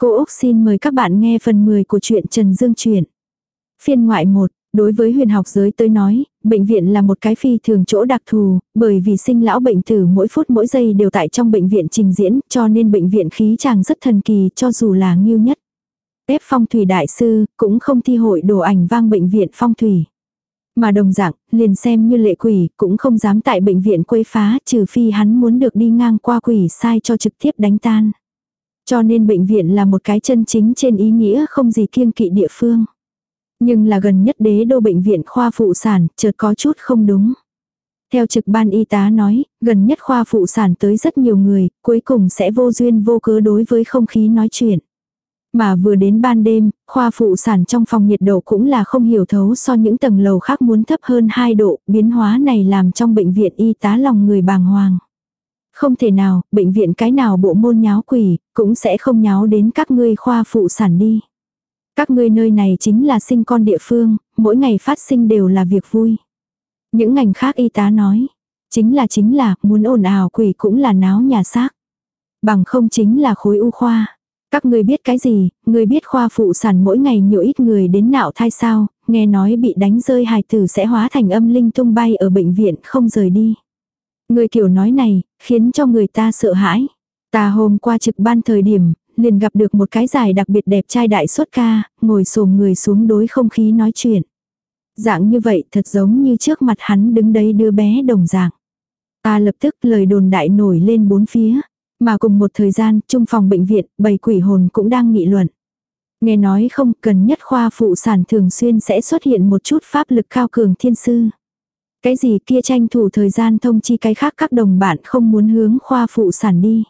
Cô Úc xin mời các bạn nghe phần 10 của truyện Trần Dương Truyện. Phiên ngoại 1, đối với huyền học giới tới nói, bệnh viện là một cái phi thường chỗ đặc thù, bởi vì sinh lão bệnh tử mỗi phút mỗi giây đều tại trong bệnh viện trình diễn, cho nên bệnh viện khí chàng rất thần kỳ cho dù là nghiêu nhất. Ép phong thủy đại sư, cũng không thi hội đồ ảnh vang bệnh viện phong thủy. Mà đồng dạng, liền xem như lệ quỷ, cũng không dám tại bệnh viện quấy phá, trừ phi hắn muốn được đi ngang qua quỷ sai cho trực tiếp đánh tan. Cho nên bệnh viện là một cái chân chính trên ý nghĩa không gì kiêng kỵ địa phương. Nhưng là gần nhất đế đô bệnh viện khoa phụ sản, chợt có chút không đúng. Theo trực ban y tá nói, gần nhất khoa phụ sản tới rất nhiều người, cuối cùng sẽ vô duyên vô cớ đối với không khí nói chuyện. Mà vừa đến ban đêm, khoa phụ sản trong phòng nhiệt độ cũng là không hiểu thấu so những tầng lầu khác muốn thấp hơn 2 độ, biến hóa này làm trong bệnh viện y tá lòng người bàng hoàng. Không thể nào, bệnh viện cái nào bộ môn nháo quỷ, cũng sẽ không nháo đến các ngươi khoa phụ sản đi. Các ngươi nơi này chính là sinh con địa phương, mỗi ngày phát sinh đều là việc vui. Những ngành khác y tá nói, chính là chính là, muốn ồn ào quỷ cũng là náo nhà xác. Bằng không chính là khối u khoa. Các ngươi biết cái gì, người biết khoa phụ sản mỗi ngày nhiều ít người đến nạo thai sao, nghe nói bị đánh rơi hài tử sẽ hóa thành âm linh tung bay ở bệnh viện không rời đi. Người kiểu nói này, khiến cho người ta sợ hãi. Ta hôm qua trực ban thời điểm, liền gặp được một cái dài đặc biệt đẹp trai đại xuất ca, ngồi xổm người xuống đối không khí nói chuyện. Dạng như vậy thật giống như trước mặt hắn đứng đấy đứa bé đồng dạng. Ta lập tức lời đồn đại nổi lên bốn phía. Mà cùng một thời gian, trung phòng bệnh viện, bầy quỷ hồn cũng đang nghị luận. Nghe nói không cần nhất khoa phụ sản thường xuyên sẽ xuất hiện một chút pháp lực cao cường thiên sư. Cái gì kia tranh thủ thời gian thông chi cái khác các đồng bạn không muốn hướng khoa phụ sản đi.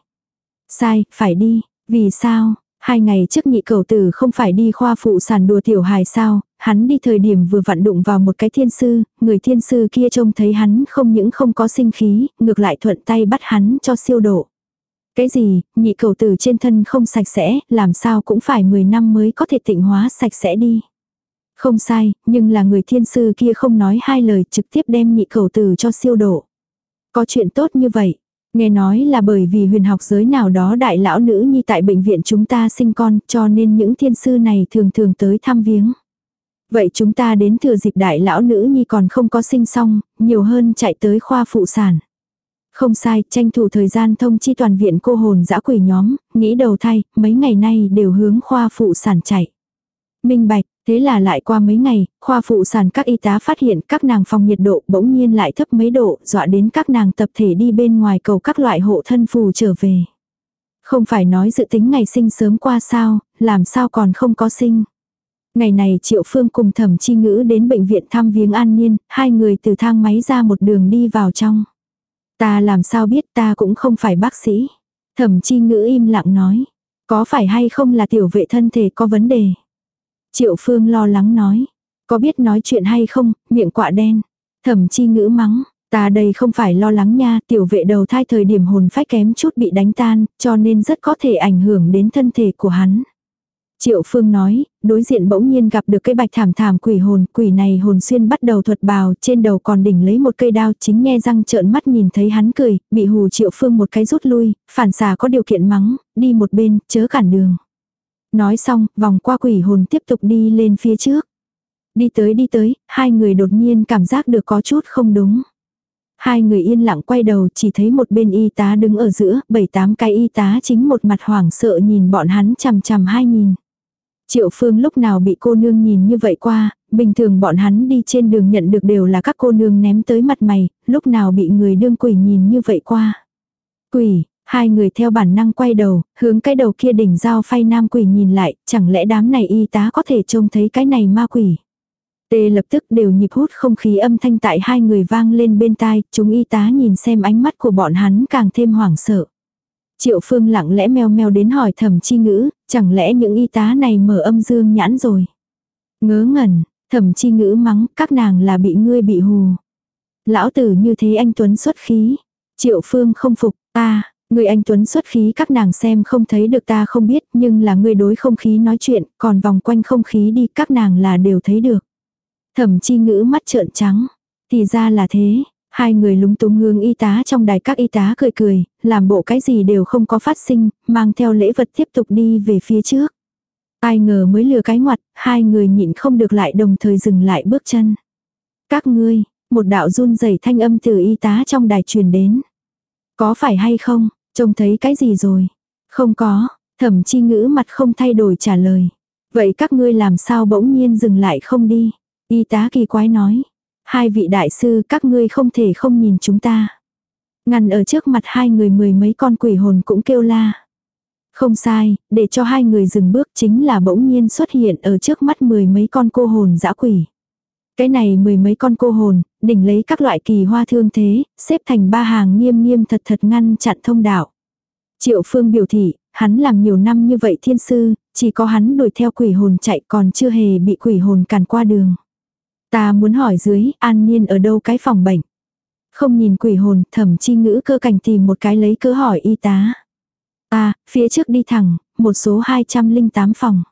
Sai, phải đi. Vì sao? Hai ngày trước nhị cầu tử không phải đi khoa phụ sản đùa tiểu hài sao, hắn đi thời điểm vừa vặn đụng vào một cái thiên sư, người thiên sư kia trông thấy hắn không những không có sinh khí, ngược lại thuận tay bắt hắn cho siêu độ. Cái gì, nhị cầu tử trên thân không sạch sẽ, làm sao cũng phải 10 năm mới có thể tịnh hóa sạch sẽ đi. Không sai, nhưng là người thiên sư kia không nói hai lời trực tiếp đem nhị cầu tử cho siêu độ. Có chuyện tốt như vậy. Nghe nói là bởi vì huyền học giới nào đó đại lão nữ nhi tại bệnh viện chúng ta sinh con cho nên những thiên sư này thường thường tới thăm viếng. Vậy chúng ta đến thừa dịp đại lão nữ nhi còn không có sinh xong, nhiều hơn chạy tới khoa phụ sản. Không sai, tranh thủ thời gian thông chi toàn viện cô hồn dã quỷ nhóm, nghĩ đầu thay, mấy ngày nay đều hướng khoa phụ sản chạy. Minh bạch, thế là lại qua mấy ngày, khoa phụ sản các y tá phát hiện các nàng phòng nhiệt độ bỗng nhiên lại thấp mấy độ, dọa đến các nàng tập thể đi bên ngoài cầu các loại hộ thân phù trở về. Không phải nói dự tính ngày sinh sớm qua sao, làm sao còn không có sinh. Ngày này Triệu Phương cùng thẩm chi ngữ đến bệnh viện thăm viếng an niên, hai người từ thang máy ra một đường đi vào trong. Ta làm sao biết ta cũng không phải bác sĩ. Thẩm chi ngữ im lặng nói. Có phải hay không là tiểu vệ thân thể có vấn đề. Triệu Phương lo lắng nói. Có biết nói chuyện hay không, miệng quạ đen. Thẩm chi ngữ mắng. Ta đây không phải lo lắng nha, tiểu vệ đầu thai thời điểm hồn phách kém chút bị đánh tan, cho nên rất có thể ảnh hưởng đến thân thể của hắn. Triệu Phương nói, đối diện bỗng nhiên gặp được cái bạch thảm thảm quỷ hồn, quỷ này hồn xuyên bắt đầu thuật bào, trên đầu còn đỉnh lấy một cây đao, chính nghe răng trợn mắt nhìn thấy hắn cười, bị hù Triệu Phương một cái rút lui, phản xà có điều kiện mắng, đi một bên, chớ cản đường. Nói xong, vòng qua quỷ hồn tiếp tục đi lên phía trước. Đi tới đi tới, hai người đột nhiên cảm giác được có chút không đúng. Hai người yên lặng quay đầu chỉ thấy một bên y tá đứng ở giữa, bảy tám cái y tá chính một mặt hoảng sợ nhìn bọn hắn chằm chằm hai nhìn. Triệu Phương lúc nào bị cô nương nhìn như vậy qua, bình thường bọn hắn đi trên đường nhận được đều là các cô nương ném tới mặt mày, lúc nào bị người đương quỷ nhìn như vậy qua. Quỷ, hai người theo bản năng quay đầu, hướng cái đầu kia đỉnh dao phay nam quỷ nhìn lại, chẳng lẽ đám này y tá có thể trông thấy cái này ma quỷ. Tê lập tức đều nhịp hút không khí âm thanh tại hai người vang lên bên tai, chúng y tá nhìn xem ánh mắt của bọn hắn càng thêm hoảng sợ. Triệu Phương lặng lẽ meo meo đến hỏi thẩm chi ngữ, chẳng lẽ những y tá này mở âm dương nhãn rồi. Ngớ ngẩn, thẩm chi ngữ mắng, các nàng là bị ngươi bị hù. Lão tử như thế anh Tuấn xuất khí. Triệu Phương không phục, ta, người anh Tuấn xuất khí các nàng xem không thấy được ta không biết, nhưng là người đối không khí nói chuyện, còn vòng quanh không khí đi các nàng là đều thấy được. Thẩm chi ngữ mắt trợn trắng. Thì ra là thế, Hai người lúng túng hướng y tá trong đài các y tá cười cười, làm bộ cái gì đều không có phát sinh, mang theo lễ vật tiếp tục đi về phía trước. Ai ngờ mới lừa cái ngoặt, hai người nhịn không được lại đồng thời dừng lại bước chân. Các ngươi, một đạo run rẩy thanh âm từ y tá trong đài truyền đến. Có phải hay không, trông thấy cái gì rồi? Không có, thẩm chi ngữ mặt không thay đổi trả lời. Vậy các ngươi làm sao bỗng nhiên dừng lại không đi? Y tá kỳ quái nói. Hai vị đại sư các ngươi không thể không nhìn chúng ta. Ngăn ở trước mặt hai người mười mấy con quỷ hồn cũng kêu la. Không sai, để cho hai người dừng bước chính là bỗng nhiên xuất hiện ở trước mắt mười mấy con cô hồn dã quỷ. Cái này mười mấy con cô hồn, đỉnh lấy các loại kỳ hoa thương thế, xếp thành ba hàng nghiêm nghiêm thật thật ngăn chặn thông đạo. Triệu Phương biểu thị, hắn làm nhiều năm như vậy thiên sư, chỉ có hắn đuổi theo quỷ hồn chạy còn chưa hề bị quỷ hồn càn qua đường. Ta muốn hỏi dưới, an niên ở đâu cái phòng bệnh. Không nhìn quỷ hồn, thẩm chi ngữ cơ cảnh tìm một cái lấy cớ hỏi y tá. À, phía trước đi thẳng, một số 208 phòng.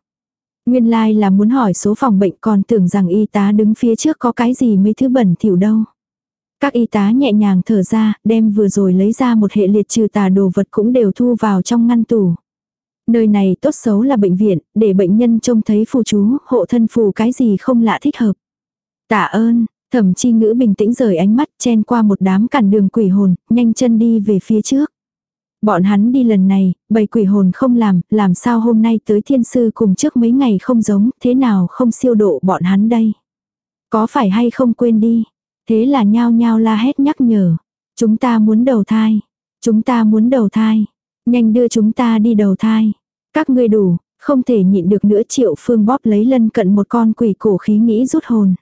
Nguyên lai like là muốn hỏi số phòng bệnh còn tưởng rằng y tá đứng phía trước có cái gì mấy thứ bẩn thỉu đâu. Các y tá nhẹ nhàng thở ra, đem vừa rồi lấy ra một hệ liệt trừ tà đồ vật cũng đều thu vào trong ngăn tủ. Nơi này tốt xấu là bệnh viện, để bệnh nhân trông thấy phù chú, hộ thân phù cái gì không lạ thích hợp. Tạ ơn, thẩm chi ngữ bình tĩnh rời ánh mắt chen qua một đám cản đường quỷ hồn, nhanh chân đi về phía trước. Bọn hắn đi lần này, bầy quỷ hồn không làm, làm sao hôm nay tới thiên sư cùng trước mấy ngày không giống, thế nào không siêu độ bọn hắn đây. Có phải hay không quên đi. Thế là nhao nhao la hét nhắc nhở. Chúng ta muốn đầu thai. Chúng ta muốn đầu thai. Nhanh đưa chúng ta đi đầu thai. Các ngươi đủ, không thể nhịn được nữa triệu phương bóp lấy lân cận một con quỷ cổ khí nghĩ rút hồn.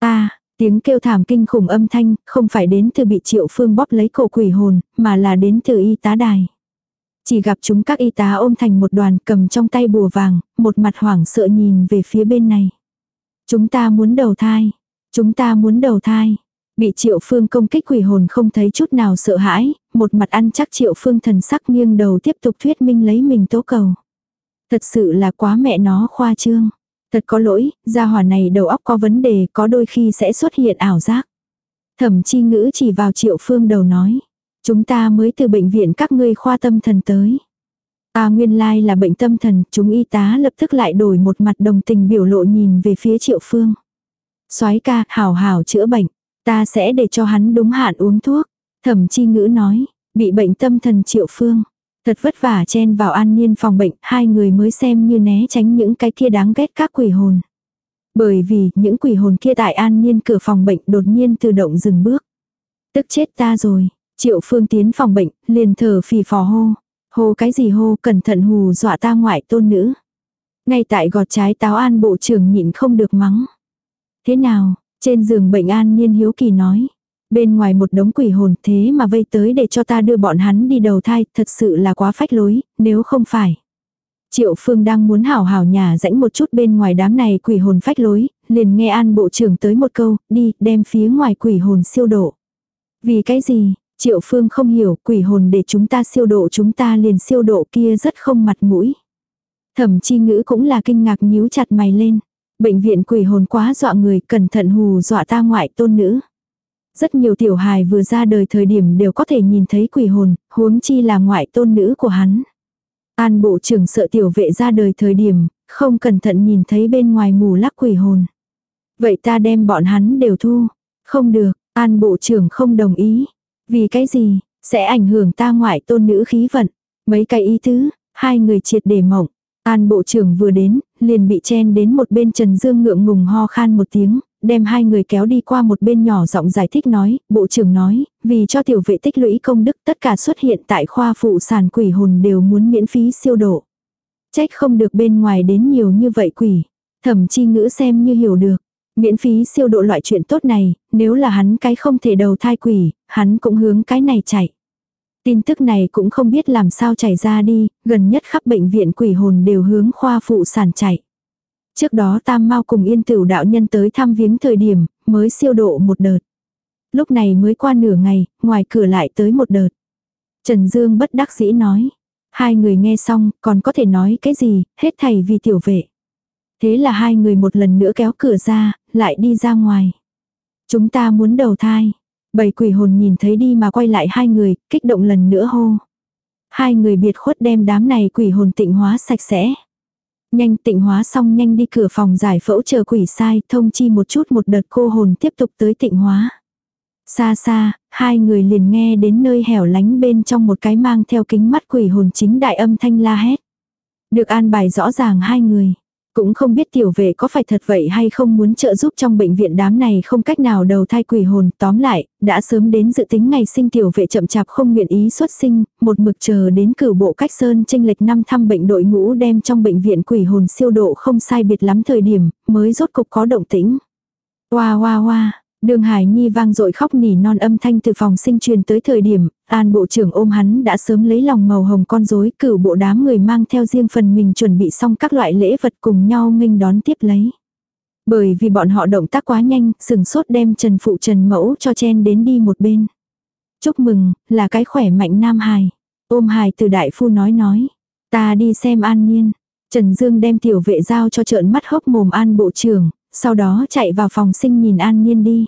Ta, tiếng kêu thảm kinh khủng âm thanh, không phải đến từ bị triệu phương bóp lấy cổ quỷ hồn, mà là đến từ y tá đài. Chỉ gặp chúng các y tá ôm thành một đoàn cầm trong tay bùa vàng, một mặt hoảng sợ nhìn về phía bên này. Chúng ta muốn đầu thai. Chúng ta muốn đầu thai. Bị triệu phương công kích quỷ hồn không thấy chút nào sợ hãi, một mặt ăn chắc triệu phương thần sắc nghiêng đầu tiếp tục thuyết minh lấy mình tố cầu. Thật sự là quá mẹ nó khoa trương. Thật có lỗi, gia hỏa này đầu óc có vấn đề có đôi khi sẽ xuất hiện ảo giác. Thẩm chi ngữ chỉ vào triệu phương đầu nói. Chúng ta mới từ bệnh viện các ngươi khoa tâm thần tới. À nguyên lai là bệnh tâm thần, chúng y tá lập tức lại đổi một mặt đồng tình biểu lộ nhìn về phía triệu phương. soái ca, hảo hảo chữa bệnh, ta sẽ để cho hắn đúng hạn uống thuốc. Thẩm chi ngữ nói, bị bệnh tâm thần triệu phương. Thật vất vả chen vào an niên phòng bệnh, hai người mới xem như né tránh những cái kia đáng ghét các quỷ hồn. Bởi vì những quỷ hồn kia tại an niên cửa phòng bệnh đột nhiên tự động dừng bước. Tức chết ta rồi, triệu phương tiến phòng bệnh, liền thở phì phò hô. Hô cái gì hô, cẩn thận hù dọa ta ngoại tôn nữ. Ngay tại gọt trái táo an bộ trưởng nhịn không được mắng. Thế nào, trên giường bệnh an niên hiếu kỳ nói. Bên ngoài một đống quỷ hồn thế mà vây tới để cho ta đưa bọn hắn đi đầu thai, thật sự là quá phách lối, nếu không phải. Triệu Phương đang muốn hảo hảo nhà rãnh một chút bên ngoài đám này quỷ hồn phách lối, liền nghe an bộ trưởng tới một câu, đi, đem phía ngoài quỷ hồn siêu độ. Vì cái gì, Triệu Phương không hiểu, quỷ hồn để chúng ta siêu độ chúng ta liền siêu độ kia rất không mặt mũi. Thẩm chi ngữ cũng là kinh ngạc nhíu chặt mày lên. Bệnh viện quỷ hồn quá dọa người, cẩn thận hù dọa ta ngoại tôn nữ. Rất nhiều tiểu hài vừa ra đời thời điểm đều có thể nhìn thấy quỷ hồn, huống chi là ngoại tôn nữ của hắn. An bộ trưởng sợ tiểu vệ ra đời thời điểm, không cẩn thận nhìn thấy bên ngoài mù lắc quỷ hồn. Vậy ta đem bọn hắn đều thu. Không được, an bộ trưởng không đồng ý. Vì cái gì, sẽ ảnh hưởng ta ngoại tôn nữ khí vận. Mấy cái ý tứ, hai người triệt để mộng. An bộ trưởng vừa đến, liền bị chen đến một bên Trần Dương ngượng ngùng ho khan một tiếng, đem hai người kéo đi qua một bên nhỏ giọng giải thích nói, bộ trưởng nói, vì cho tiểu vệ tích lũy công đức tất cả xuất hiện tại khoa phụ sản quỷ hồn đều muốn miễn phí siêu độ. Trách không được bên ngoài đến nhiều như vậy quỷ. Thẩm chi ngữ xem như hiểu được. Miễn phí siêu độ loại chuyện tốt này, nếu là hắn cái không thể đầu thai quỷ, hắn cũng hướng cái này chạy. Tin tức này cũng không biết làm sao chảy ra đi, gần nhất khắp bệnh viện quỷ hồn đều hướng khoa phụ sản chạy. Trước đó Tam Mao cùng Yên Tửu đạo nhân tới thăm viếng thời điểm, mới siêu độ một đợt. Lúc này mới qua nửa ngày, ngoài cửa lại tới một đợt. Trần Dương bất đắc dĩ nói. Hai người nghe xong, còn có thể nói cái gì, hết thầy vì tiểu vệ. Thế là hai người một lần nữa kéo cửa ra, lại đi ra ngoài. Chúng ta muốn đầu thai. Bầy quỷ hồn nhìn thấy đi mà quay lại hai người, kích động lần nữa hô. Hai người biệt khuất đem đám này quỷ hồn tịnh hóa sạch sẽ. Nhanh tịnh hóa xong nhanh đi cửa phòng giải phẫu chờ quỷ sai, thông chi một chút một đợt cô hồn tiếp tục tới tịnh hóa. Xa xa, hai người liền nghe đến nơi hẻo lánh bên trong một cái mang theo kính mắt quỷ hồn chính đại âm thanh la hét. Được an bài rõ ràng hai người. Cũng không biết tiểu vệ có phải thật vậy hay không muốn trợ giúp trong bệnh viện đám này không cách nào đầu thai quỷ hồn. Tóm lại, đã sớm đến dự tính ngày sinh tiểu vệ chậm chạp không nguyện ý xuất sinh, một mực chờ đến cử bộ cách sơn tranh lệch năm thăm bệnh đội ngũ đem trong bệnh viện quỷ hồn siêu độ không sai biệt lắm thời điểm, mới rốt cục có động tĩnh. Hoa hoa hoa, Đường Hải Nhi vang dội khóc nỉ non âm thanh từ phòng sinh truyền tới thời điểm, An bộ trưởng ôm hắn đã sớm lấy lòng màu hồng con rối, cửu bộ đám người mang theo riêng phần mình chuẩn bị xong các loại lễ vật cùng nhau nghênh đón tiếp lấy. Bởi vì bọn họ động tác quá nhanh, sừng sốt đem Trần Phụ Trần Mẫu cho chen đến đi một bên. Chúc mừng, là cái khỏe mạnh nam hài. Ôm hài từ đại phu nói nói. Ta đi xem an nhiên. Trần Dương đem tiểu vệ giao cho trợn mắt hốc mồm an bộ trưởng, sau đó chạy vào phòng sinh nhìn an nhiên đi.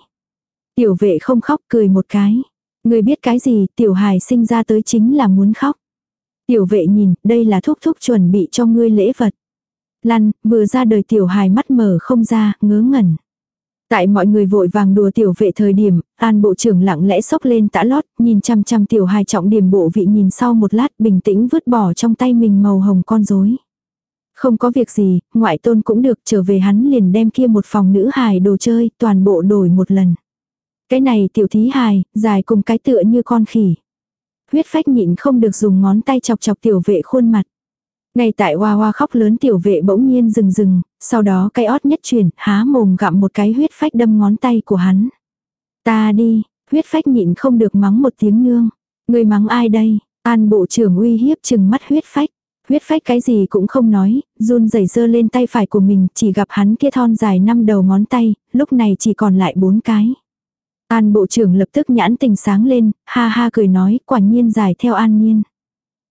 Tiểu vệ không khóc cười một cái. Người biết cái gì tiểu hài sinh ra tới chính là muốn khóc. Tiểu vệ nhìn, đây là thúc thúc chuẩn bị cho ngươi lễ vật. Lăn, vừa ra đời tiểu hài mắt mở không ra, ngớ ngẩn. Tại mọi người vội vàng đùa tiểu vệ thời điểm, an bộ trưởng lặng lẽ sốc lên tã lót, nhìn chăm chăm tiểu hài trọng điểm bộ vị nhìn sau một lát bình tĩnh vứt bỏ trong tay mình màu hồng con rối. Không có việc gì, ngoại tôn cũng được trở về hắn liền đem kia một phòng nữ hài đồ chơi, toàn bộ đổi một lần. Cái này tiểu thí hài, dài cùng cái tựa như con khỉ. Huyết phách nhịn không được dùng ngón tay chọc chọc tiểu vệ khuôn mặt. Ngay tại hoa hoa khóc lớn tiểu vệ bỗng nhiên dừng dừng, sau đó cái ót nhất chuyển, há mồm gặm một cái huyết phách đâm ngón tay của hắn. Ta đi, huyết phách nhịn không được mắng một tiếng nương. Người mắng ai đây? An bộ trưởng uy hiếp chừng mắt huyết phách. Huyết phách cái gì cũng không nói, run rẩy dơ lên tay phải của mình, chỉ gặp hắn kia thon dài năm đầu ngón tay, lúc này chỉ còn lại bốn cái. An bộ trưởng lập tức nhãn tình sáng lên, ha ha cười nói, quả nhiên dài theo an nhiên.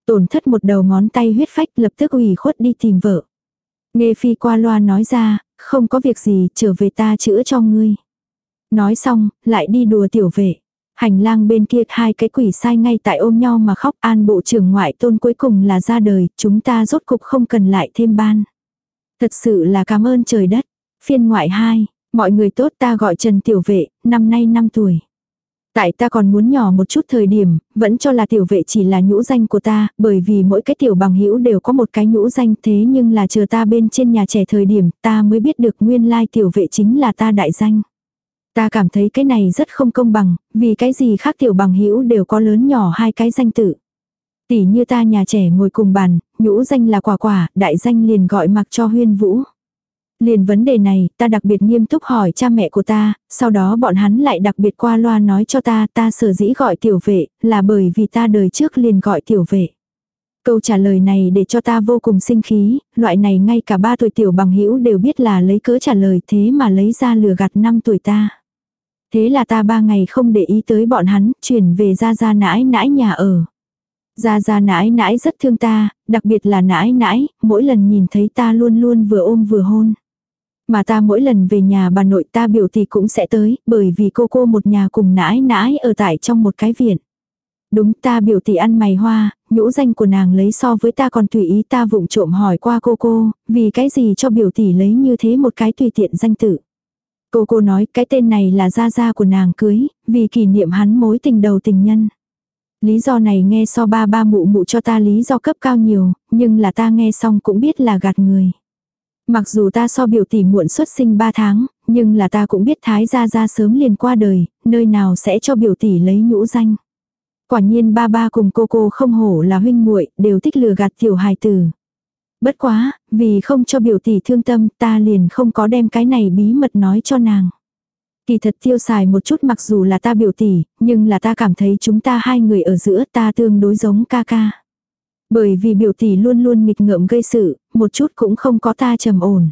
Tổn thất một đầu ngón tay huyết phách lập tức ủy khuất đi tìm vợ. Nghe phi qua loa nói ra, không có việc gì, trở về ta chữa cho ngươi. Nói xong, lại đi đùa tiểu vệ. Hành lang bên kia hai cái quỷ sai ngay tại ôm nhau mà khóc an bộ trưởng ngoại tôn cuối cùng là ra đời, chúng ta rốt cục không cần lại thêm ban. Thật sự là cảm ơn trời đất. Phiên ngoại hai mọi người tốt ta gọi Trần Tiểu Vệ, năm nay 5 tuổi. Tại ta còn muốn nhỏ một chút thời điểm, vẫn cho là tiểu vệ chỉ là nhũ danh của ta, bởi vì mỗi cái tiểu bằng hữu đều có một cái nhũ danh thế nhưng là chờ ta bên trên nhà trẻ thời điểm ta mới biết được nguyên lai tiểu vệ chính là ta đại danh. Ta cảm thấy cái này rất không công bằng, vì cái gì khác tiểu bằng hữu đều có lớn nhỏ hai cái danh tự. Tỷ như ta nhà trẻ ngồi cùng bàn, nhũ danh là quả quả, đại danh liền gọi mặc cho huyên vũ. Liền vấn đề này, ta đặc biệt nghiêm túc hỏi cha mẹ của ta, sau đó bọn hắn lại đặc biệt qua loa nói cho ta, ta sở dĩ gọi tiểu vệ, là bởi vì ta đời trước liền gọi tiểu vệ. Câu trả lời này để cho ta vô cùng sinh khí, loại này ngay cả ba tuổi tiểu bằng hữu đều biết là lấy cớ trả lời thế mà lấy ra lừa gạt năm tuổi ta. Thế là ta ba ngày không để ý tới bọn hắn, chuyển về ra ra nãi nãi nhà ở. Ra ra nãi nãi rất thương ta, đặc biệt là nãi nãi, mỗi lần nhìn thấy ta luôn luôn vừa ôm vừa hôn. Mà ta mỗi lần về nhà bà nội ta biểu tỷ cũng sẽ tới, bởi vì cô cô một nhà cùng nãi nãi ở tại trong một cái viện. Đúng ta biểu tỷ ăn mày hoa, nhũ danh của nàng lấy so với ta còn tùy ý ta vụng trộm hỏi qua cô cô, vì cái gì cho biểu tỷ lấy như thế một cái tùy tiện danh tự. Cô cô nói cái tên này là gia gia của nàng cưới, vì kỷ niệm hắn mối tình đầu tình nhân. Lý do này nghe so ba ba mụ mụ cho ta lý do cấp cao nhiều, nhưng là ta nghe xong cũng biết là gạt người. Mặc dù ta so biểu tỷ muộn xuất sinh 3 tháng, nhưng là ta cũng biết thái gia gia sớm liền qua đời, nơi nào sẽ cho biểu tỷ lấy nhũ danh. Quả nhiên ba ba cùng cô cô không hổ là huynh muội đều thích lừa gạt tiểu hài tử. Bất quá, vì không cho biểu tỷ thương tâm ta liền không có đem cái này bí mật nói cho nàng. Kỳ thật tiêu xài một chút mặc dù là ta biểu tỷ, nhưng là ta cảm thấy chúng ta hai người ở giữa ta tương đối giống ca ca. Bởi vì biểu tỷ luôn luôn nghịch ngợm gây sự, một chút cũng không có ta trầm ổn.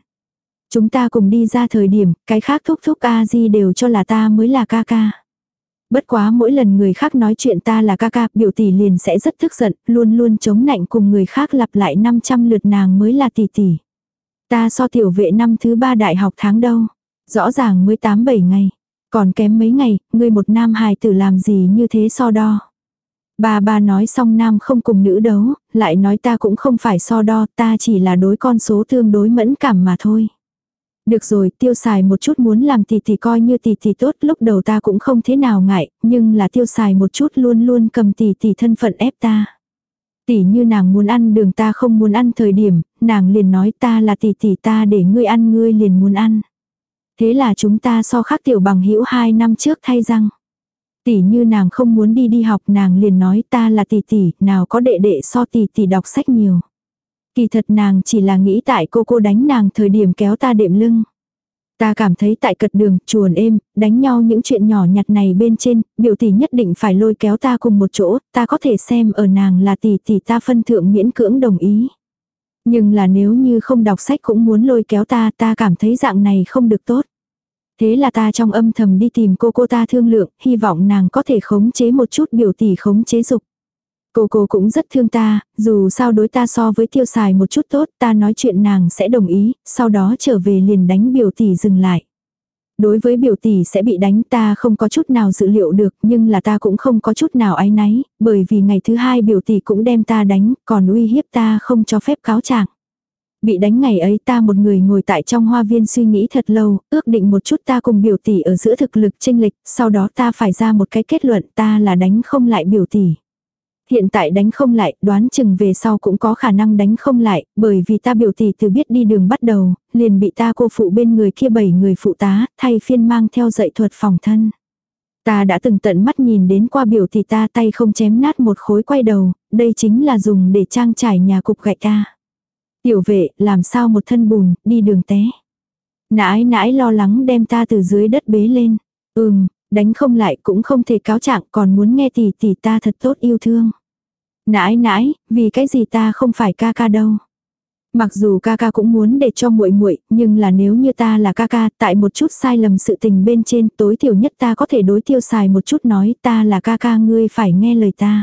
Chúng ta cùng đi ra thời điểm, cái khác thúc thúc a di đều cho là ta mới là ca ca. Bất quá mỗi lần người khác nói chuyện ta là ca ca, biểu tỷ liền sẽ rất tức giận, luôn luôn chống nạnh cùng người khác lặp lại 500 lượt nàng mới là tỷ tỷ. Ta so tiểu vệ năm thứ ba đại học tháng đâu. Rõ ràng mới 8-7 ngày. Còn kém mấy ngày, người một nam hài tử làm gì như thế so đo. Bà bà nói xong nam không cùng nữ đấu, lại nói ta cũng không phải so đo, ta chỉ là đối con số tương đối mẫn cảm mà thôi. Được rồi, tiêu xài một chút muốn làm tỷ tỷ coi như tỷ tỷ tốt, lúc đầu ta cũng không thế nào ngại, nhưng là tiêu xài một chút luôn luôn cầm tỷ tỷ thân phận ép ta. Tỷ như nàng muốn ăn đường ta không muốn ăn thời điểm, nàng liền nói ta là tỷ tỷ ta để ngươi ăn ngươi liền muốn ăn. Thế là chúng ta so khác tiểu bằng hữu hai năm trước thay răng. Tỷ như nàng không muốn đi đi học nàng liền nói ta là tỷ tỷ, nào có đệ đệ so tỷ tỷ đọc sách nhiều. Kỳ thật nàng chỉ là nghĩ tại cô cô đánh nàng thời điểm kéo ta đệm lưng. Ta cảm thấy tại cật đường, chuồn êm, đánh nhau những chuyện nhỏ nhặt này bên trên, biểu tỷ nhất định phải lôi kéo ta cùng một chỗ, ta có thể xem ở nàng là tỷ tỷ ta phân thượng miễn cưỡng đồng ý. Nhưng là nếu như không đọc sách cũng muốn lôi kéo ta, ta cảm thấy dạng này không được tốt. Thế là ta trong âm thầm đi tìm cô cô ta thương lượng, hy vọng nàng có thể khống chế một chút biểu tỷ khống chế dục. Cô cô cũng rất thương ta, dù sao đối ta so với tiêu xài một chút tốt, ta nói chuyện nàng sẽ đồng ý, sau đó trở về liền đánh biểu tỷ dừng lại. Đối với biểu tỷ sẽ bị đánh ta không có chút nào dự liệu được nhưng là ta cũng không có chút nào áy náy, bởi vì ngày thứ hai biểu tỷ cũng đem ta đánh, còn uy hiếp ta không cho phép cáo trạng. Bị đánh ngày ấy ta một người ngồi tại trong hoa viên suy nghĩ thật lâu, ước định một chút ta cùng biểu tỷ ở giữa thực lực tranh lịch, sau đó ta phải ra một cái kết luận ta là đánh không lại biểu tỷ. Hiện tại đánh không lại, đoán chừng về sau cũng có khả năng đánh không lại, bởi vì ta biểu tỷ từ biết đi đường bắt đầu, liền bị ta cô phụ bên người kia bảy người phụ tá, thay phiên mang theo dạy thuật phòng thân. Ta đã từng tận mắt nhìn đến qua biểu tỷ ta tay không chém nát một khối quay đầu, đây chính là dùng để trang trải nhà cục gạch ta. Tiểu vệ, làm sao một thân bùn, đi đường té. Nãi nãi lo lắng đem ta từ dưới đất bế lên. Ừm, đánh không lại cũng không thể cáo trạng còn muốn nghe tỷ tỷ ta thật tốt yêu thương. Nãi nãi, vì cái gì ta không phải ca ca đâu. Mặc dù ca ca cũng muốn để cho muội muội, nhưng là nếu như ta là ca ca, tại một chút sai lầm sự tình bên trên, tối thiểu nhất ta có thể đối tiêu xài một chút nói ta là ca ca ngươi phải nghe lời ta.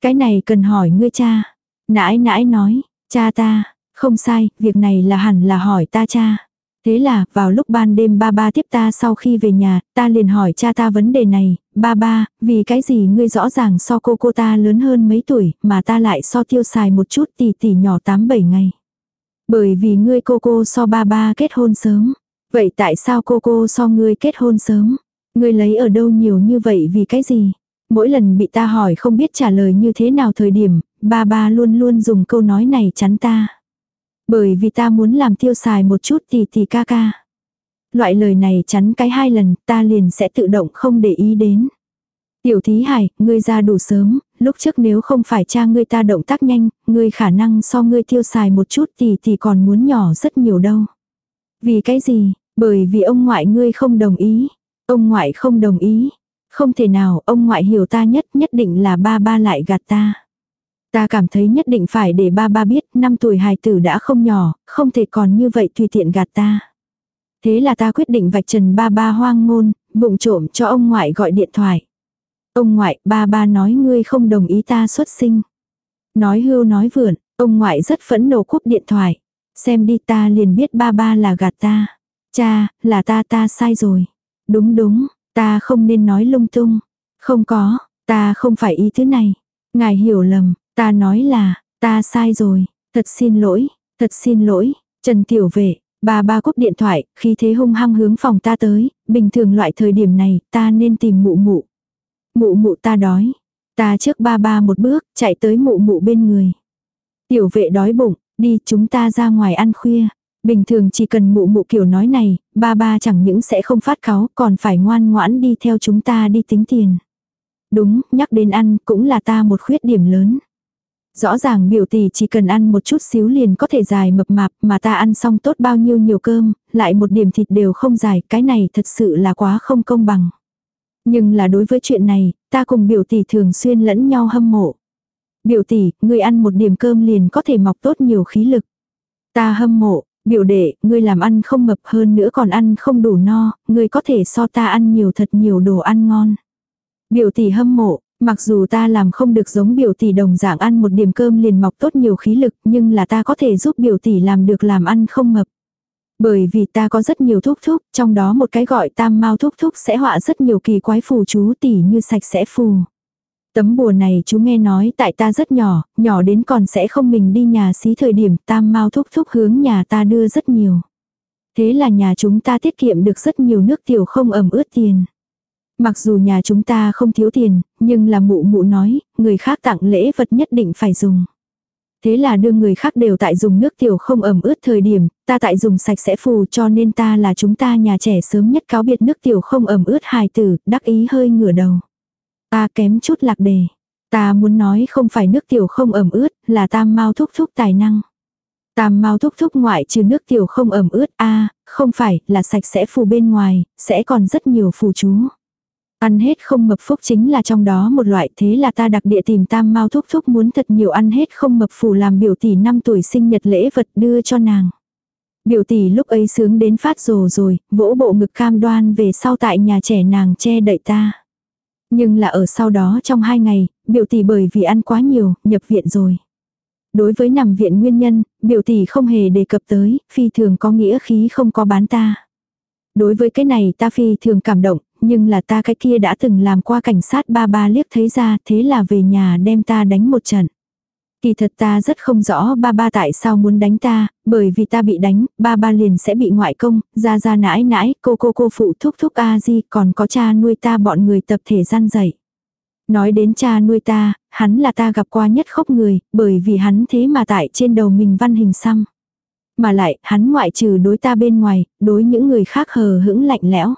Cái này cần hỏi ngươi cha. Nãi nãi nói, cha ta, không sai, việc này là hẳn là hỏi ta cha. Thế là, vào lúc ban đêm ba ba tiếp ta sau khi về nhà, ta liền hỏi cha ta vấn đề này, ba ba, vì cái gì ngươi rõ ràng so cô cô ta lớn hơn mấy tuổi, mà ta lại so tiêu xài một chút tỷ tỷ nhỏ 8-7 ngày. Bởi vì ngươi cô cô so ba ba kết hôn sớm. Vậy tại sao cô cô so ngươi kết hôn sớm? Ngươi lấy ở đâu nhiều như vậy vì cái gì? Mỗi lần bị ta hỏi không biết trả lời như thế nào thời điểm, ba ba luôn luôn dùng câu nói này chắn ta. Bởi vì ta muốn làm tiêu xài một chút thì thì ca ca. Loại lời này chắn cái hai lần ta liền sẽ tự động không để ý đến. Tiểu thí hải, ngươi ra đủ sớm, lúc trước nếu không phải cha ngươi ta động tác nhanh, ngươi khả năng so ngươi tiêu xài một chút thì thì còn muốn nhỏ rất nhiều đâu. Vì cái gì? Bởi vì ông ngoại ngươi không đồng ý. Ông ngoại không đồng ý. Không thể nào, ông ngoại hiểu ta nhất, nhất định là ba ba lại gạt ta. Ta cảm thấy nhất định phải để ba ba biết, năm tuổi hài tử đã không nhỏ, không thể còn như vậy tùy tiện gạt ta. Thế là ta quyết định vạch trần ba ba hoang ngôn, bụng trộm cho ông ngoại gọi điện thoại. Ông ngoại, ba ba nói ngươi không đồng ý ta xuất sinh. Nói hưu nói vượn, ông ngoại rất phẫn nộ cúp điện thoại. Xem đi ta liền biết ba ba là gạt ta. Cha, là ta ta sai rồi. Đúng đúng, ta không nên nói lung tung. Không có, ta không phải ý thứ này. Ngài hiểu lầm, Ta nói là, ta sai rồi, thật xin lỗi, thật xin lỗi, Trần Tiểu Vệ, bà ba cúp điện thoại, khi thế hung hăng hướng phòng ta tới, bình thường loại thời điểm này, ta nên tìm mụ mụ. Mụ mụ ta đói. Ta trước ba ba một bước, chạy tới mụ mụ bên người. Tiểu vệ đói bụng, đi chúng ta ra ngoài ăn khuya. Bình thường chỉ cần mụ mụ kiểu nói này, ba ba chẳng những sẽ không phát cáo, còn phải ngoan ngoãn đi theo chúng ta đi tính tiền. Đúng, nhắc đến ăn cũng là ta một khuyết điểm lớn. Rõ ràng biểu tỷ chỉ cần ăn một chút xíu liền có thể dài mập mạp mà ta ăn xong tốt bao nhiêu nhiều cơm, lại một điểm thịt đều không dài, cái này thật sự là quá không công bằng. Nhưng là đối với chuyện này, ta cùng biểu tỷ thường xuyên lẫn nhau hâm mộ. Biểu tỷ, người ăn một điểm cơm liền có thể mọc tốt nhiều khí lực. Ta hâm mộ, biểu đệ, ngươi làm ăn không mập hơn nữa còn ăn không đủ no, ngươi có thể so ta ăn nhiều thật nhiều đồ ăn ngon. Biểu tỷ hâm mộ, Mặc dù ta làm không được giống biểu tỷ đồng dạng ăn một điểm cơm liền mọc tốt nhiều khí lực nhưng là ta có thể giúp biểu tỷ làm được làm ăn không mập. Bởi vì ta có rất nhiều thúc thúc, trong đó một cái gọi tam mau thúc thúc sẽ họa rất nhiều kỳ quái phù chú tỷ như sạch sẽ phù. Tấm bùa này chú nghe nói tại ta rất nhỏ, nhỏ đến còn sẽ không mình đi nhà xí thời điểm tam mau thúc thúc hướng nhà ta đưa rất nhiều. Thế là nhà chúng ta tiết kiệm được rất nhiều nước tiểu không ẩm ướt tiền. Mặc dù nhà chúng ta không thiếu tiền, nhưng là mụ mụ nói, người khác tặng lễ vật nhất định phải dùng. Thế là đưa người khác đều tại dùng nước tiểu không ẩm ướt thời điểm, ta tại dùng sạch sẽ phù cho nên ta là chúng ta nhà trẻ sớm nhất cáo biệt nước tiểu không ẩm ướt hài tử, đắc ý hơi ngửa đầu. Ta kém chút lạc đề. Ta muốn nói không phải nước tiểu không ẩm ướt, là tam mau thúc thúc tài năng. Tam mau thúc thúc ngoại trừ nước tiểu không ẩm ướt a không phải là sạch sẽ phù bên ngoài, sẽ còn rất nhiều phù chú. Ăn hết không mập phúc chính là trong đó một loại thế là ta đặc địa tìm tam mau thúc thúc muốn thật nhiều ăn hết không mập phù làm biểu tỷ năm tuổi sinh nhật lễ vật đưa cho nàng. Biểu tỷ lúc ấy sướng đến phát rồ rồi, vỗ bộ ngực cam đoan về sau tại nhà trẻ nàng che đậy ta. Nhưng là ở sau đó trong hai ngày, biểu tỷ bởi vì ăn quá nhiều, nhập viện rồi. Đối với nằm viện nguyên nhân, biểu tỷ không hề đề cập tới, phi thường có nghĩa khí không có bán ta. Đối với cái này ta phi thường cảm động, nhưng là ta cái kia đã từng làm qua cảnh sát ba ba liếc thấy ra thế là về nhà đem ta đánh một trận. Kỳ thật ta rất không rõ ba ba tại sao muốn đánh ta, bởi vì ta bị đánh, ba ba liền sẽ bị ngoại công, ra ra nãi nãi, cô cô cô phụ thúc thúc a di còn có cha nuôi ta bọn người tập thể gian dậy. Nói đến cha nuôi ta, hắn là ta gặp qua nhất khóc người, bởi vì hắn thế mà tại trên đầu mình văn hình xăm. Mà lại, hắn ngoại trừ đối ta bên ngoài, đối những người khác hờ hững lạnh lẽo.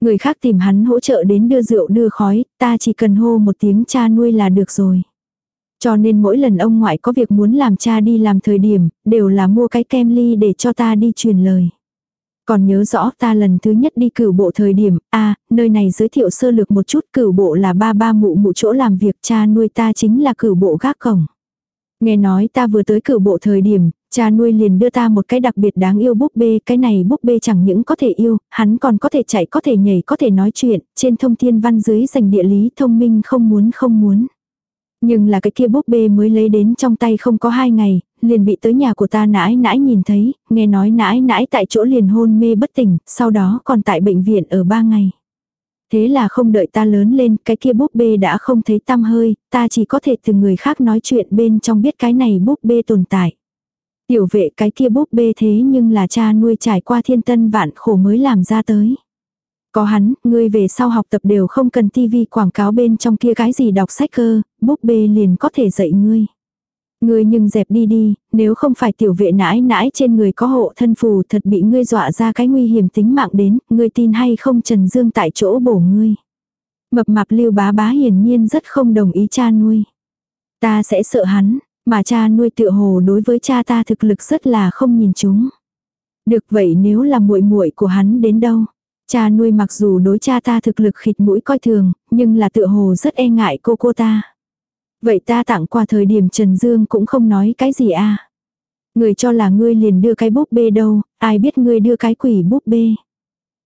Người khác tìm hắn hỗ trợ đến đưa rượu đưa khói, ta chỉ cần hô một tiếng cha nuôi là được rồi. Cho nên mỗi lần ông ngoại có việc muốn làm cha đi làm thời điểm, đều là mua cái kem ly để cho ta đi truyền lời. Còn nhớ rõ ta lần thứ nhất đi cửu bộ thời điểm, a nơi này giới thiệu sơ lược một chút cửu bộ là ba ba mụ mụ chỗ làm việc cha nuôi ta chính là cửu bộ gác cổng. Nghe nói ta vừa tới cửu bộ thời điểm, cha nuôi liền đưa ta một cái đặc biệt đáng yêu búp bê, cái này búp bê chẳng những có thể yêu, hắn còn có thể chạy, có thể nhảy, có thể nói chuyện, trên thông thiên văn dưới dành địa lý thông minh không muốn không muốn. Nhưng là cái kia búp bê mới lấy đến trong tay không có hai ngày, liền bị tới nhà của ta nãi nãi nhìn thấy, nghe nói nãi nãi tại chỗ liền hôn mê bất tỉnh, sau đó còn tại bệnh viện ở ba ngày. Thế là không đợi ta lớn lên, cái kia búp bê đã không thấy tăm hơi, ta chỉ có thể từ người khác nói chuyện bên trong biết cái này búp bê tồn tại. Tiểu vệ cái kia búp bê thế nhưng là cha nuôi trải qua thiên tân vạn khổ mới làm ra tới. Có hắn, ngươi về sau học tập đều không cần tivi quảng cáo bên trong kia cái gì đọc sách cơ, búp bê liền có thể dạy ngươi. Ngươi nhưng dẹp đi đi, nếu không phải tiểu vệ nãi nãi trên người có hộ thân phù thật bị ngươi dọa ra cái nguy hiểm tính mạng đến, ngươi tin hay không Trần Dương tại chỗ bổ ngươi. Mập mạp lưu bá bá hiển nhiên rất không đồng ý cha nuôi. Ta sẽ sợ hắn, mà cha nuôi tựa hồ đối với cha ta thực lực rất là không nhìn chúng. Được vậy nếu là muội muội của hắn đến đâu? Cha nuôi mặc dù đối cha ta thực lực khịt mũi coi thường, nhưng là tựa hồ rất e ngại cô cô ta. Vậy ta tặng qua thời điểm Trần Dương cũng không nói cái gì à. Người cho là ngươi liền đưa cái búp bê đâu, ai biết ngươi đưa cái quỷ búp bê.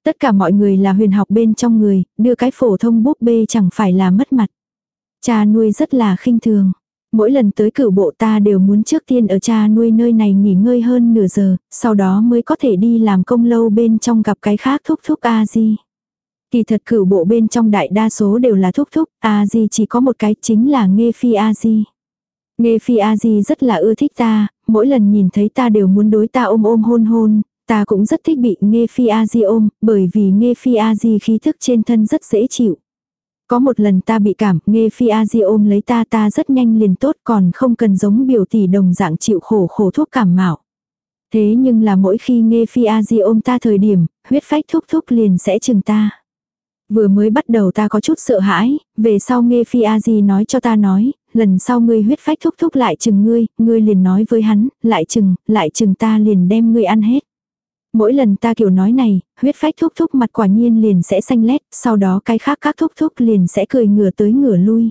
Tất cả mọi người là huyền học bên trong người, đưa cái phổ thông búp bê chẳng phải là mất mặt. Cha nuôi rất là khinh thường. Mỗi lần tới cửu bộ ta đều muốn trước tiên ở cha nuôi nơi này nghỉ ngơi hơn nửa giờ, sau đó mới có thể đi làm công lâu bên trong gặp cái khác thúc thúc A-di. Kỳ thật cửu bộ bên trong đại đa số đều là thúc thúc, A-di chỉ có một cái chính là nghe phi A-di. Nghe phi A-di rất là ưa thích ta, mỗi lần nhìn thấy ta đều muốn đối ta ôm ôm hôn hôn, ta cũng rất thích bị nghe phi A-di ôm, bởi vì nghe phi A-di khí thức trên thân rất dễ chịu. Có một lần ta bị cảm, nghe phi a di ôm lấy ta ta rất nhanh liền tốt còn không cần giống biểu tỷ đồng dạng chịu khổ khổ thuốc cảm mạo. Thế nhưng là mỗi khi nghe phi a di ôm ta thời điểm, huyết phách thúc thúc liền sẽ chừng ta. Vừa mới bắt đầu ta có chút sợ hãi, về sau nghe phi a di nói cho ta nói, lần sau ngươi huyết phách thúc thúc lại chừng ngươi, ngươi liền nói với hắn, lại chừng, lại chừng ta liền đem ngươi ăn hết. Mỗi lần ta kiểu nói này, huyết phách thúc thúc mặt quả nhiên liền sẽ xanh lét, sau đó cái khác các thúc thúc liền sẽ cười ngửa tới ngửa lui.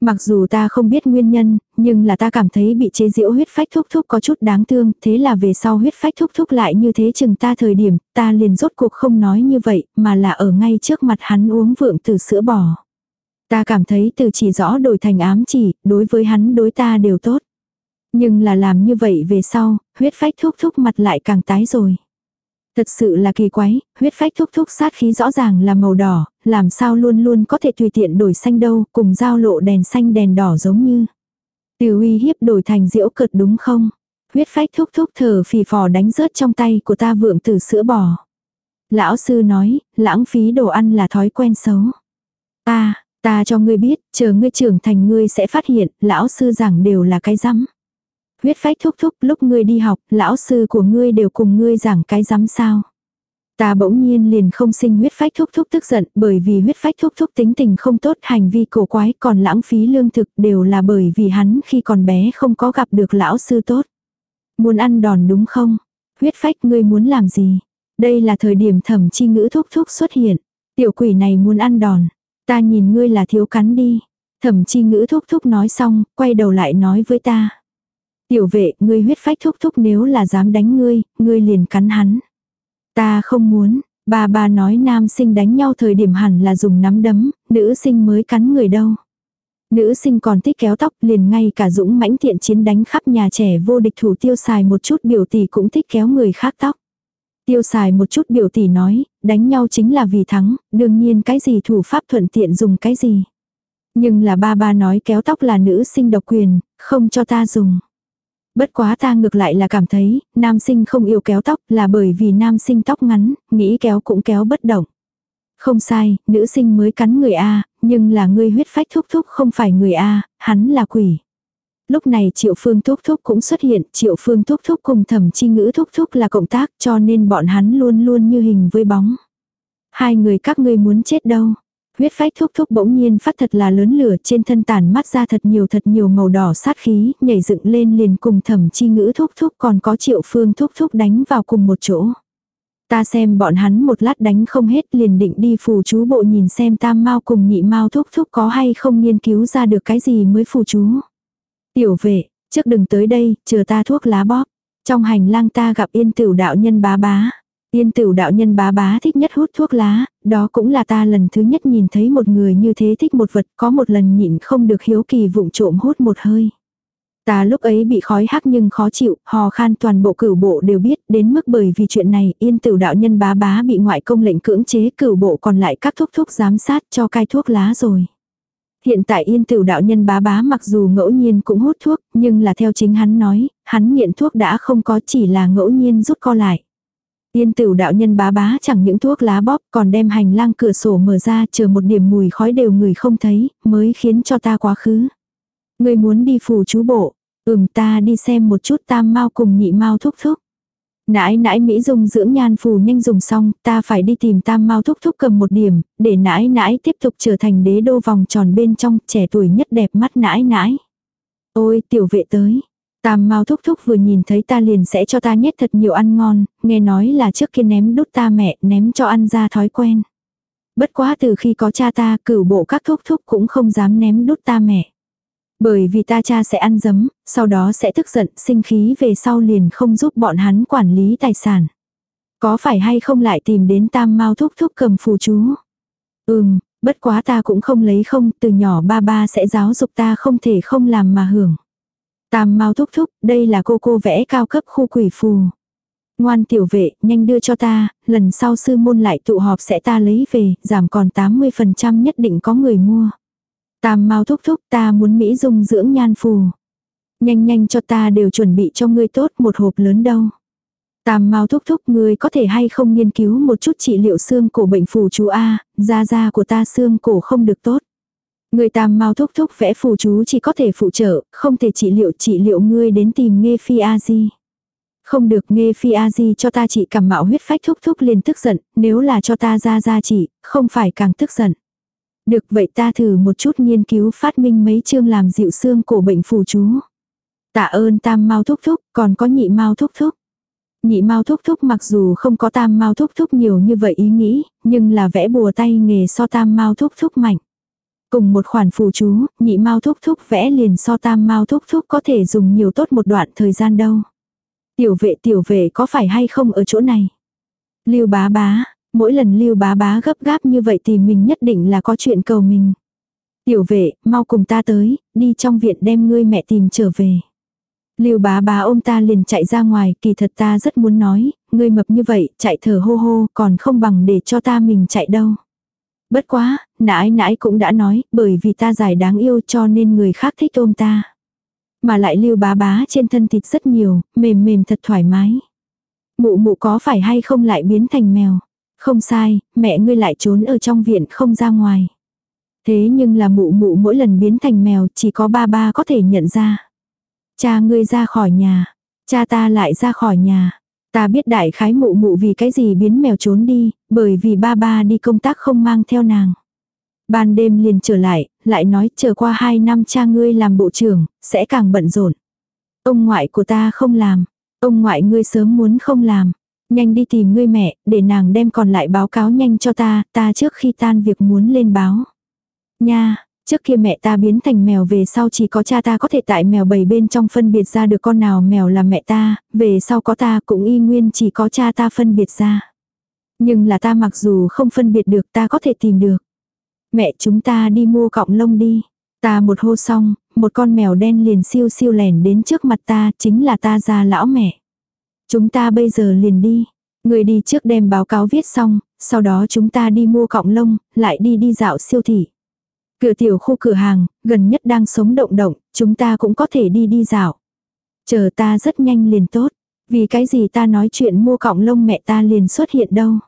Mặc dù ta không biết nguyên nhân, nhưng là ta cảm thấy bị chế giễu huyết phách thúc thúc có chút đáng thương, thế là về sau huyết phách thúc thúc lại như thế chừng ta thời điểm, ta liền rốt cuộc không nói như vậy, mà là ở ngay trước mặt hắn uống vượng từ sữa bò. Ta cảm thấy từ chỉ rõ đổi thành ám chỉ, đối với hắn đối ta đều tốt. Nhưng là làm như vậy về sau, huyết phách thúc thúc mặt lại càng tái rồi. Thật sự là kỳ quái, huyết phách thúc thúc sát khí rõ ràng là màu đỏ, làm sao luôn luôn có thể tùy tiện đổi xanh đâu, cùng giao lộ đèn xanh đèn đỏ giống như. Từ uy hiếp đổi thành diễu cợt đúng không? Huyết phách thúc thúc thở phì phò đánh rớt trong tay của ta vượng từ sữa bò. Lão sư nói, lãng phí đồ ăn là thói quen xấu. Ta, ta cho ngươi biết, chờ ngươi trưởng thành ngươi sẽ phát hiện, lão sư giảng đều là cái rắm. Huyết phách thúc thúc lúc ngươi đi học, lão sư của ngươi đều cùng ngươi giảng cái rắm sao. Ta bỗng nhiên liền không sinh huyết phách thúc thúc tức giận bởi vì huyết phách thúc thúc tính tình không tốt hành vi cổ quái còn lãng phí lương thực đều là bởi vì hắn khi còn bé không có gặp được lão sư tốt. Muốn ăn đòn đúng không? Huyết phách ngươi muốn làm gì? Đây là thời điểm thẩm chi ngữ thúc thúc xuất hiện. Tiểu quỷ này muốn ăn đòn. Ta nhìn ngươi là thiếu cắn đi. Thẩm chi ngữ thúc thúc nói xong, quay đầu lại nói với ta. Tiểu vệ, ngươi huyết phách thúc thúc nếu là dám đánh ngươi, ngươi liền cắn hắn. Ta không muốn, bà bà nói nam sinh đánh nhau thời điểm hẳn là dùng nắm đấm, nữ sinh mới cắn người đâu. Nữ sinh còn thích kéo tóc liền ngay cả dũng mãnh thiện chiến đánh khắp nhà trẻ vô địch thủ tiêu xài một chút biểu tỷ cũng thích kéo người khác tóc. Tiêu xài một chút biểu tỷ nói, đánh nhau chính là vì thắng, đương nhiên cái gì thủ pháp thuận tiện dùng cái gì. Nhưng là ba ba nói kéo tóc là nữ sinh độc quyền, không cho ta dùng. Bất quá ta ngược lại là cảm thấy, nam sinh không yêu kéo tóc là bởi vì nam sinh tóc ngắn, nghĩ kéo cũng kéo bất động. Không sai, nữ sinh mới cắn người A, nhưng là ngươi huyết phách thúc thúc không phải người A, hắn là quỷ. Lúc này triệu phương thúc thúc cũng xuất hiện, triệu phương thúc thúc cùng thẩm chi ngữ thúc thúc là cộng tác cho nên bọn hắn luôn luôn như hình với bóng. Hai người các ngươi muốn chết đâu. Huyết phách thúc thúc bỗng nhiên phát thật là lớn lửa trên thân tàn mắt ra thật nhiều thật nhiều màu đỏ sát khí, nhảy dựng lên liền cùng thẩm chi ngữ thúc thúc còn có triệu phương thúc thúc đánh vào cùng một chỗ. Ta xem bọn hắn một lát đánh không hết liền định đi phù chú bộ nhìn xem tam mau cùng nhị mau thúc thúc có hay không nghiên cứu ra được cái gì mới phù chú. Tiểu vệ, trước đừng tới đây, chờ ta thuốc lá bóp. Trong hành lang ta gặp yên tiểu đạo nhân bá bá. Yên tiểu đạo nhân bá bá thích nhất hút thuốc lá, đó cũng là ta lần thứ nhất nhìn thấy một người như thế thích một vật có một lần nhịn không được hiếu kỳ vụng trộm hút một hơi. Ta lúc ấy bị khói hắc nhưng khó chịu, hò khan toàn bộ cửu bộ đều biết, đến mức bởi vì chuyện này, yên tiểu đạo nhân bá bá bị ngoại công lệnh cưỡng chế cửu bộ còn lại các thuốc thuốc giám sát cho cai thuốc lá rồi. Hiện tại yên tiểu đạo nhân bá bá mặc dù ngẫu nhiên cũng hút thuốc, nhưng là theo chính hắn nói, hắn nghiện thuốc đã không có chỉ là ngẫu nhiên rút co lại. Yên tiểu đạo nhân bá bá chẳng những thuốc lá bóp còn đem hành lang cửa sổ mở ra chờ một điểm mùi khói đều người không thấy, mới khiến cho ta quá khứ. Người muốn đi phù chú bộ, ừm ta đi xem một chút tam mau cùng nhị mau thúc thúc. Nãi nãi Mỹ dùng dưỡng nhan phù nhanh dùng xong, ta phải đi tìm tam mau thúc thúc cầm một điểm, để nãi nãi tiếp tục trở thành đế đô vòng tròn bên trong, trẻ tuổi nhất đẹp mắt nãi nãi. Ôi, tiểu vệ tới. Tam mau thúc thúc vừa nhìn thấy ta liền sẽ cho ta nhét thật nhiều ăn ngon, nghe nói là trước kia ném đút ta mẹ, ném cho ăn ra thói quen. Bất quá từ khi có cha ta, cửu bộ các thúc thúc cũng không dám ném đút ta mẹ. Bởi vì ta cha sẽ ăn dấm, sau đó sẽ tức giận, sinh khí về sau liền không giúp bọn hắn quản lý tài sản. Có phải hay không lại tìm đến tam mau thúc thúc cầm phù chú? Ừm, bất quá ta cũng không lấy không, từ nhỏ ba ba sẽ giáo dục ta không thể không làm mà hưởng. Tam mau thúc thúc, đây là cô cô vẽ cao cấp khu quỷ phù. Ngoan tiểu vệ, nhanh đưa cho ta, lần sau sư môn lại tụ họp sẽ ta lấy về, giảm còn 80% nhất định có người mua. Tam mau thúc thúc ta muốn Mỹ dung dưỡng nhan phù. Nhanh nhanh cho ta đều chuẩn bị cho ngươi tốt một hộp lớn đâu. Tam mau thúc thúc ngươi có thể hay không nghiên cứu một chút trị liệu xương cổ bệnh phù chú A, da da của ta xương cổ không được tốt. Người tam mau thúc thúc vẽ phù chú chỉ có thể phụ trợ, không thể trị liệu trị liệu ngươi đến tìm nghe phi a di. Không được nghe phi a di cho ta trị cảm mạo huyết phách thúc thúc liền tức giận, nếu là cho ta ra ra trị, không phải càng tức giận. Được vậy ta thử một chút nghiên cứu phát minh mấy chương làm dịu xương cổ bệnh phù chú. Tạ ơn tam mau thúc thúc, còn có nhị mau thúc thúc. Nhị mau thúc thúc mặc dù không có tam mau thúc thúc nhiều như vậy ý nghĩ, nhưng là vẽ bùa tay nghề so tam mau thúc thúc mạnh. Cùng một khoản phù chú, nhị mau thúc thúc vẽ liền so tam mau thúc thúc có thể dùng nhiều tốt một đoạn thời gian đâu. Tiểu vệ tiểu vệ có phải hay không ở chỗ này? Lưu bá bá, mỗi lần lưu bá bá gấp gáp như vậy thì mình nhất định là có chuyện cầu mình. Tiểu vệ, mau cùng ta tới, đi trong viện đem ngươi mẹ tìm trở về. Lưu bá bá ôm ta liền chạy ra ngoài, kỳ thật ta rất muốn nói, ngươi mập như vậy, chạy thở hô hô, còn không bằng để cho ta mình chạy đâu. Bất quá, nãi nãi cũng đã nói, bởi vì ta dài đáng yêu cho nên người khác thích ôm ta. Mà lại lưu bá bá trên thân thịt rất nhiều, mềm mềm thật thoải mái. Mụ mụ có phải hay không lại biến thành mèo? Không sai, mẹ ngươi lại trốn ở trong viện không ra ngoài. Thế nhưng là mụ mụ mỗi lần biến thành mèo chỉ có ba ba có thể nhận ra. Cha ngươi ra khỏi nhà, cha ta lại ra khỏi nhà. Ta biết đại khái mụ mụ vì cái gì biến mèo trốn đi, bởi vì ba ba đi công tác không mang theo nàng. Ban đêm liền trở lại, lại nói chờ qua hai năm cha ngươi làm bộ trưởng, sẽ càng bận rộn. Ông ngoại của ta không làm, ông ngoại ngươi sớm muốn không làm. Nhanh đi tìm ngươi mẹ, để nàng đem còn lại báo cáo nhanh cho ta, ta trước khi tan việc muốn lên báo. Nha, trước kia mẹ ta biến thành mèo về sau chỉ có cha ta có thể tại mèo bầy bên trong phân biệt ra được con nào mèo là mẹ ta, về sau có ta cũng y nguyên chỉ có cha ta phân biệt ra. Nhưng là ta mặc dù không phân biệt được ta có thể tìm được. Mẹ chúng ta đi mua cọng lông đi. Ta một hô xong, một con mèo đen liền siêu siêu lẻn đến trước mặt ta, chính là ta già lão mẹ. Chúng ta bây giờ liền đi. Người đi trước đem báo cáo viết xong, sau đó chúng ta đi mua cọng lông, lại đi đi dạo siêu thị. Cửa tiểu khu cửa hàng, gần nhất đang sống động động, chúng ta cũng có thể đi đi dạo. Chờ ta rất nhanh liền tốt. Vì cái gì ta nói chuyện mua cọng lông mẹ ta liền xuất hiện đâu.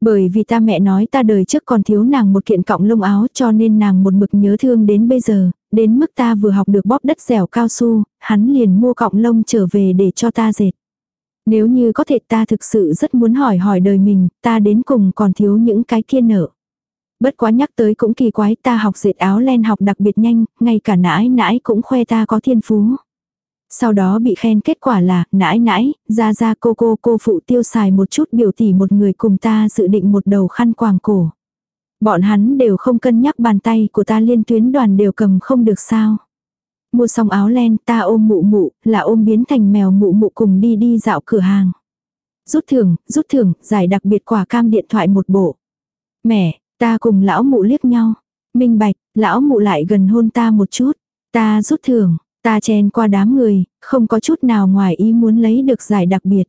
Bởi vì ta mẹ nói ta đời trước còn thiếu nàng một kiện cọng lông áo cho nên nàng một mực nhớ thương đến bây giờ, đến mức ta vừa học được bóp đất dẻo cao su, hắn liền mua cọng lông trở về để cho ta dệt. Nếu như có thể ta thực sự rất muốn hỏi hỏi đời mình, ta đến cùng còn thiếu những cái kia nợ. Bất quá nhắc tới cũng kỳ quái ta học dệt áo len học đặc biệt nhanh, ngay cả nãi nãi cũng khoe ta có thiên phú. Sau đó bị khen kết quả là, nãi nãi, ra ra cô cô cô phụ tiêu xài một chút biểu tỷ một người cùng ta dự định một đầu khăn quàng cổ. Bọn hắn đều không cân nhắc bàn tay của ta liên tuyến đoàn đều cầm không được sao. Mua xong áo len ta ôm mụ mụ, là ôm biến thành mèo mụ mụ cùng đi đi dạo cửa hàng. Rút thưởng, rút thưởng, giải đặc biệt quả cam điện thoại một bộ. Mẹ, ta cùng lão mụ liếc nhau. Minh bạch, lão mụ lại gần hôn ta một chút. Ta rút thưởng, ta chen qua đám người, không có chút nào ngoài ý muốn lấy được giải đặc biệt.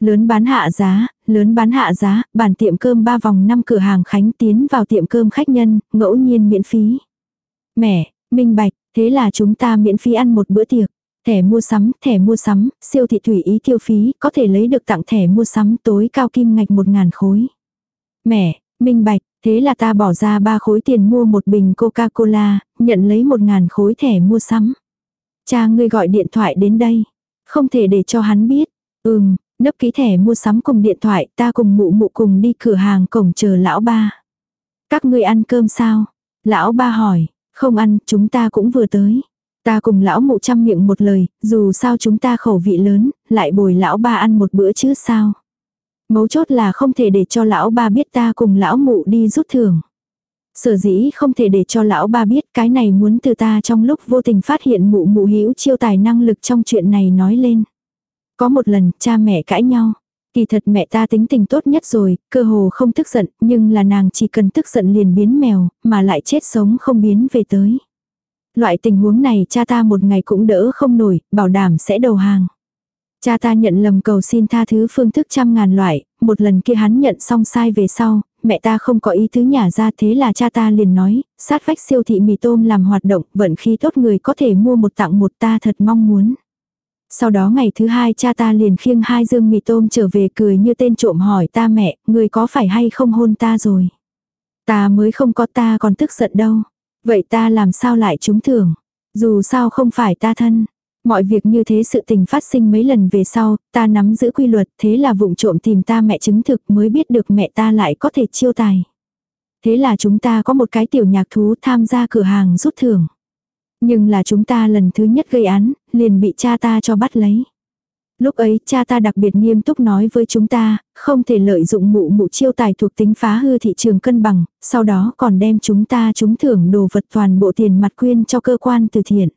Lớn bán hạ giá, lớn bán hạ giá, bản tiệm cơm ba vòng năm cửa hàng khánh tiến vào tiệm cơm khách nhân, ngẫu nhiên miễn phí. Mẹ, minh bạch, thế là chúng ta miễn phí ăn một bữa tiệc. Thẻ mua sắm, thẻ mua sắm, siêu thị thủy ý tiêu phí, có thể lấy được tặng thẻ mua sắm tối cao kim ngạch một ngàn khối. Mẹ, minh bạch, thế là ta bỏ ra ba khối tiền mua một bình Coca-Cola, nhận lấy một ngàn khối thẻ mua sắm. Cha ngươi gọi điện thoại đến đây. Không thể để cho hắn biết. Ừm, nấp ký thẻ mua sắm cùng điện thoại, ta cùng mụ mụ cùng đi cửa hàng cổng chờ lão ba. Các ngươi ăn cơm sao? Lão ba hỏi, không ăn, chúng ta cũng vừa tới. Ta cùng lão mụ chăm miệng một lời, dù sao chúng ta khẩu vị lớn, lại bồi lão ba ăn một bữa chứ sao. Mấu chốt là không thể để cho lão ba biết ta cùng lão mụ đi rút thưởng. Sở dĩ không thể để cho lão ba biết cái này muốn từ ta trong lúc vô tình phát hiện mụ mụ hữu chiêu tài năng lực trong chuyện này nói lên. Có một lần, cha mẹ cãi nhau. Kỳ thật mẹ ta tính tình tốt nhất rồi, cơ hồ không tức giận, nhưng là nàng chỉ cần tức giận liền biến mèo, mà lại chết sống không biến về tới. Loại tình huống này cha ta một ngày cũng đỡ không nổi, bảo đảm sẽ đầu hàng. Cha ta nhận lầm cầu xin tha thứ phương thức trăm ngàn loại, một lần kia hắn nhận xong sai về sau, mẹ ta không có ý thứ nhả ra thế là cha ta liền nói, sát vách siêu thị mì tôm làm hoạt động, vận khi tốt người có thể mua một tặng một ta thật mong muốn. Sau đó ngày thứ hai cha ta liền khiêng hai dương mì tôm trở về cười như tên trộm hỏi ta mẹ, người có phải hay không hôn ta rồi. Ta mới không có ta còn tức giận đâu. Vậy ta làm sao lại trúng thưởng. Dù sao không phải ta thân. Mọi việc như thế sự tình phát sinh mấy lần về sau, ta nắm giữ quy luật thế là vụng trộm tìm ta mẹ chứng thực mới biết được mẹ ta lại có thể chiêu tài. Thế là chúng ta có một cái tiểu nhạc thú tham gia cửa hàng rút thưởng. Nhưng là chúng ta lần thứ nhất gây án, liền bị cha ta cho bắt lấy. Lúc ấy cha ta đặc biệt nghiêm túc nói với chúng ta, không thể lợi dụng mụ mụ chiêu tài thuộc tính phá hư thị trường cân bằng, sau đó còn đem chúng ta trúng thưởng đồ vật toàn bộ tiền mặt quyên cho cơ quan từ thiện.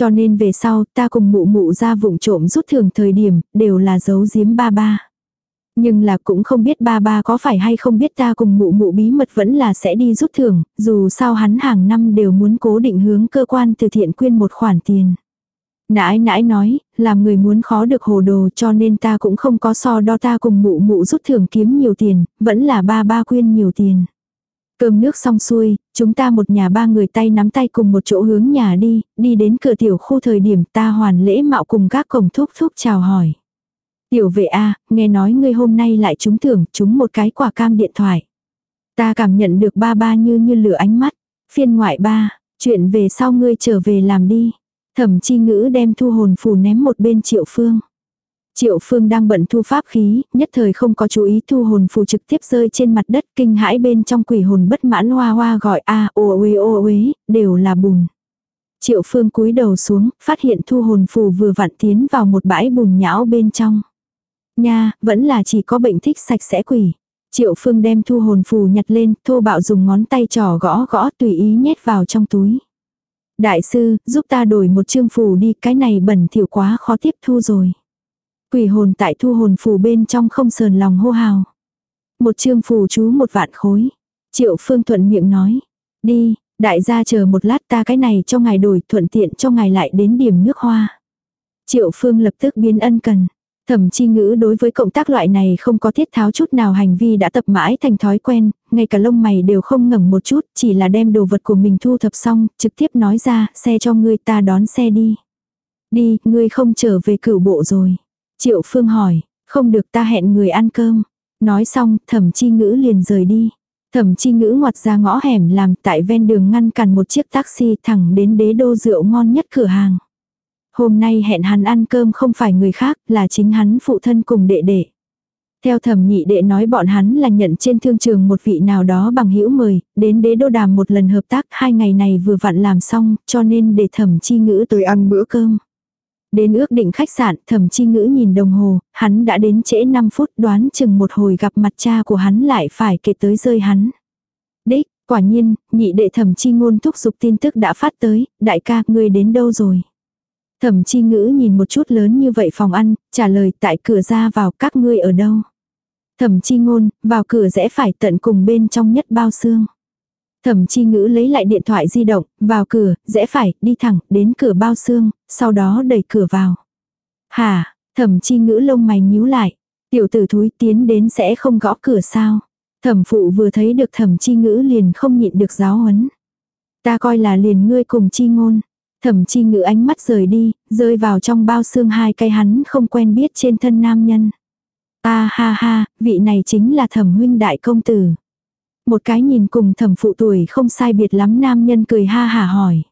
Cho nên về sau ta cùng mụ mụ ra vụng trộm rút thưởng thời điểm, đều là giấu giếm ba ba. Nhưng là cũng không biết ba ba có phải hay không biết ta cùng mụ mụ bí mật vẫn là sẽ đi rút thưởng, dù sao hắn hàng năm đều muốn cố định hướng cơ quan từ thiện quyên một khoản tiền. Nãi nãi nói, làm người muốn khó được hồ đồ cho nên ta cũng không có so đo ta cùng mụ mụ rút thưởng kiếm nhiều tiền, vẫn là ba ba quyên nhiều tiền. Cơm nước xong xuôi, chúng ta một nhà ba người tay nắm tay cùng một chỗ hướng nhà đi, đi đến cửa tiểu khu thời điểm ta hoàn lễ mạo cùng các cổng thúc thúc chào hỏi. Tiểu vệ A, nghe nói ngươi hôm nay lại trúng thưởng, trúng một cái quả cam điện thoại. Ta cảm nhận được ba ba như như lửa ánh mắt. Phiên ngoại ba, chuyện về sau ngươi trở về làm đi. Thẩm chi ngữ đem thu hồn phù ném một bên triệu phương. Triệu phương đang bận thu pháp khí, nhất thời không có chú ý thu hồn phù trực tiếp rơi trên mặt đất kinh hãi bên trong quỷ hồn bất mãn hoa hoa gọi a ô uế ô uế, đều là bùn. Triệu phương cúi đầu xuống, phát hiện thu hồn phù vừa vặn tiến vào một bãi bùn nhão bên trong. Nha, vẫn là chỉ có bệnh thích sạch sẽ quỷ. Triệu phương đem thu hồn phù nhặt lên, thô bạo dùng ngón tay trò gõ gõ tùy ý nhét vào trong túi. Đại sư, giúp ta đổi một chương phù đi, cái này bẩn thỉu quá khó tiếp thu rồi. Quỷ hồn tại thu hồn phù bên trong không sờn lòng hô hào. Một chương phù chú một vạn khối. Triệu phương thuận miệng nói. Đi, đại gia chờ một lát ta cái này cho ngài đổi thuận tiện cho ngài lại đến điểm nước hoa. Triệu phương lập tức biến ân cần. Thẩm chi ngữ đối với cộng tác loại này không có thiết tháo chút nào hành vi đã tập mãi thành thói quen, ngay cả lông mày đều không ngẩng một chút, chỉ là đem đồ vật của mình thu thập xong, trực tiếp nói ra, xe cho ngươi ta đón xe đi. Đi, ngươi không trở về cửu bộ rồi. Triệu Phương hỏi, không được ta hẹn người ăn cơm. Nói xong, thẩm chi ngữ liền rời đi. Thẩm chi ngữ ngoặt ra ngõ hẻm làm tại ven đường ngăn cản một chiếc taxi thẳng đến đế đô rượu ngon nhất cửa hàng. Hôm nay hẹn hắn ăn cơm không phải người khác, là chính hắn phụ thân cùng đệ đệ. Theo thẩm nhị đệ nói bọn hắn là nhận trên thương trường một vị nào đó bằng hữu mời, đến đế đô đàm một lần hợp tác hai ngày này vừa vặn làm xong, cho nên để thẩm chi ngữ tới ăn bữa cơm. Đến ước định khách sạn, thẩm chi ngữ nhìn đồng hồ, hắn đã đến trễ 5 phút đoán chừng một hồi gặp mặt cha của hắn lại phải kể tới rơi hắn. Đích, quả nhiên, nhị đệ thẩm chi ngôn thúc giục tin tức đã phát tới, đại ca, ngươi đến đâu rồi? Thẩm chi ngữ nhìn một chút lớn như vậy phòng ăn, trả lời tại cửa ra vào các ngươi ở đâu. Thẩm chi ngôn, vào cửa rẽ phải tận cùng bên trong nhất bao xương. Thẩm chi ngữ lấy lại điện thoại di động, vào cửa, rẽ phải, đi thẳng, đến cửa bao xương, sau đó đẩy cửa vào. Hà, thẩm chi ngữ lông mày nhíu lại. Tiểu tử thúi tiến đến sẽ không gõ cửa sao. Thẩm phụ vừa thấy được thẩm chi ngữ liền không nhịn được giáo huấn. Ta coi là liền ngươi cùng chi ngôn. Thẩm chi ngữ ánh mắt rời đi, rơi vào trong bao xương hai cây hắn không quen biết trên thân nam nhân. a ha ha, vị này chính là thẩm huynh đại công tử. Một cái nhìn cùng thẩm phụ tuổi không sai biệt lắm nam nhân cười ha hả hỏi.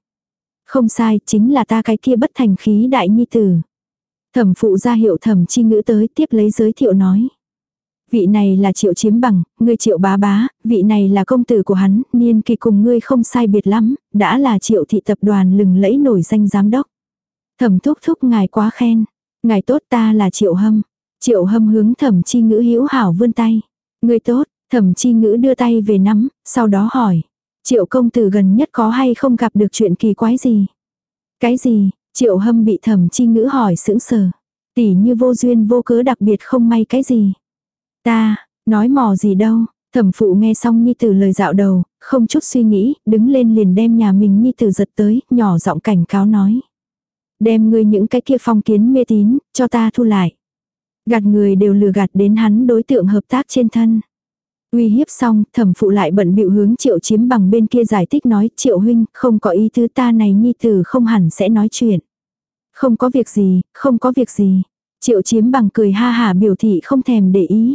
Không sai, chính là ta cái kia bất thành khí đại nhi tử. Thẩm phụ ra hiệu thẩm chi ngữ tới tiếp lấy giới thiệu nói. Vị này là triệu chiếm bằng, ngươi triệu bá bá, vị này là công tử của hắn, niên kỳ cùng ngươi không sai biệt lắm, đã là triệu thị tập đoàn lừng lẫy nổi danh giám đốc. Thẩm thúc thúc ngài quá khen. Ngài tốt ta là triệu hâm. Triệu hâm hướng thẩm chi ngữ hữu hảo vươn tay. Ngươi tốt, thẩm chi ngữ đưa tay về nắm, sau đó hỏi. Triệu công tử gần nhất có hay không gặp được chuyện kỳ quái gì? Cái gì? Triệu hâm bị thẩm chi ngữ hỏi sững sờ. Tỉ như vô duyên vô cớ đặc biệt không may cái gì. Ta, nói mò gì đâu. Thẩm phụ nghe xong Nhi Tử lời dạo đầu, không chút suy nghĩ, đứng lên liền đem nhà mình Nhi Tử giật tới, nhỏ giọng cảnh cáo nói. Đem ngươi những cái kia phong kiến mê tín, cho ta thu lại. Gạt người đều lừa gạt đến hắn đối tượng hợp tác trên thân. Uy hiếp xong, thẩm phụ lại bận bịu hướng triệu chiếm bằng bên kia giải thích nói triệu huynh, không có ý tứ ta này nhi tử không hẳn sẽ nói chuyện. Không có việc gì, không có việc gì. Triệu chiếm bằng cười ha hả biểu thị không thèm để ý.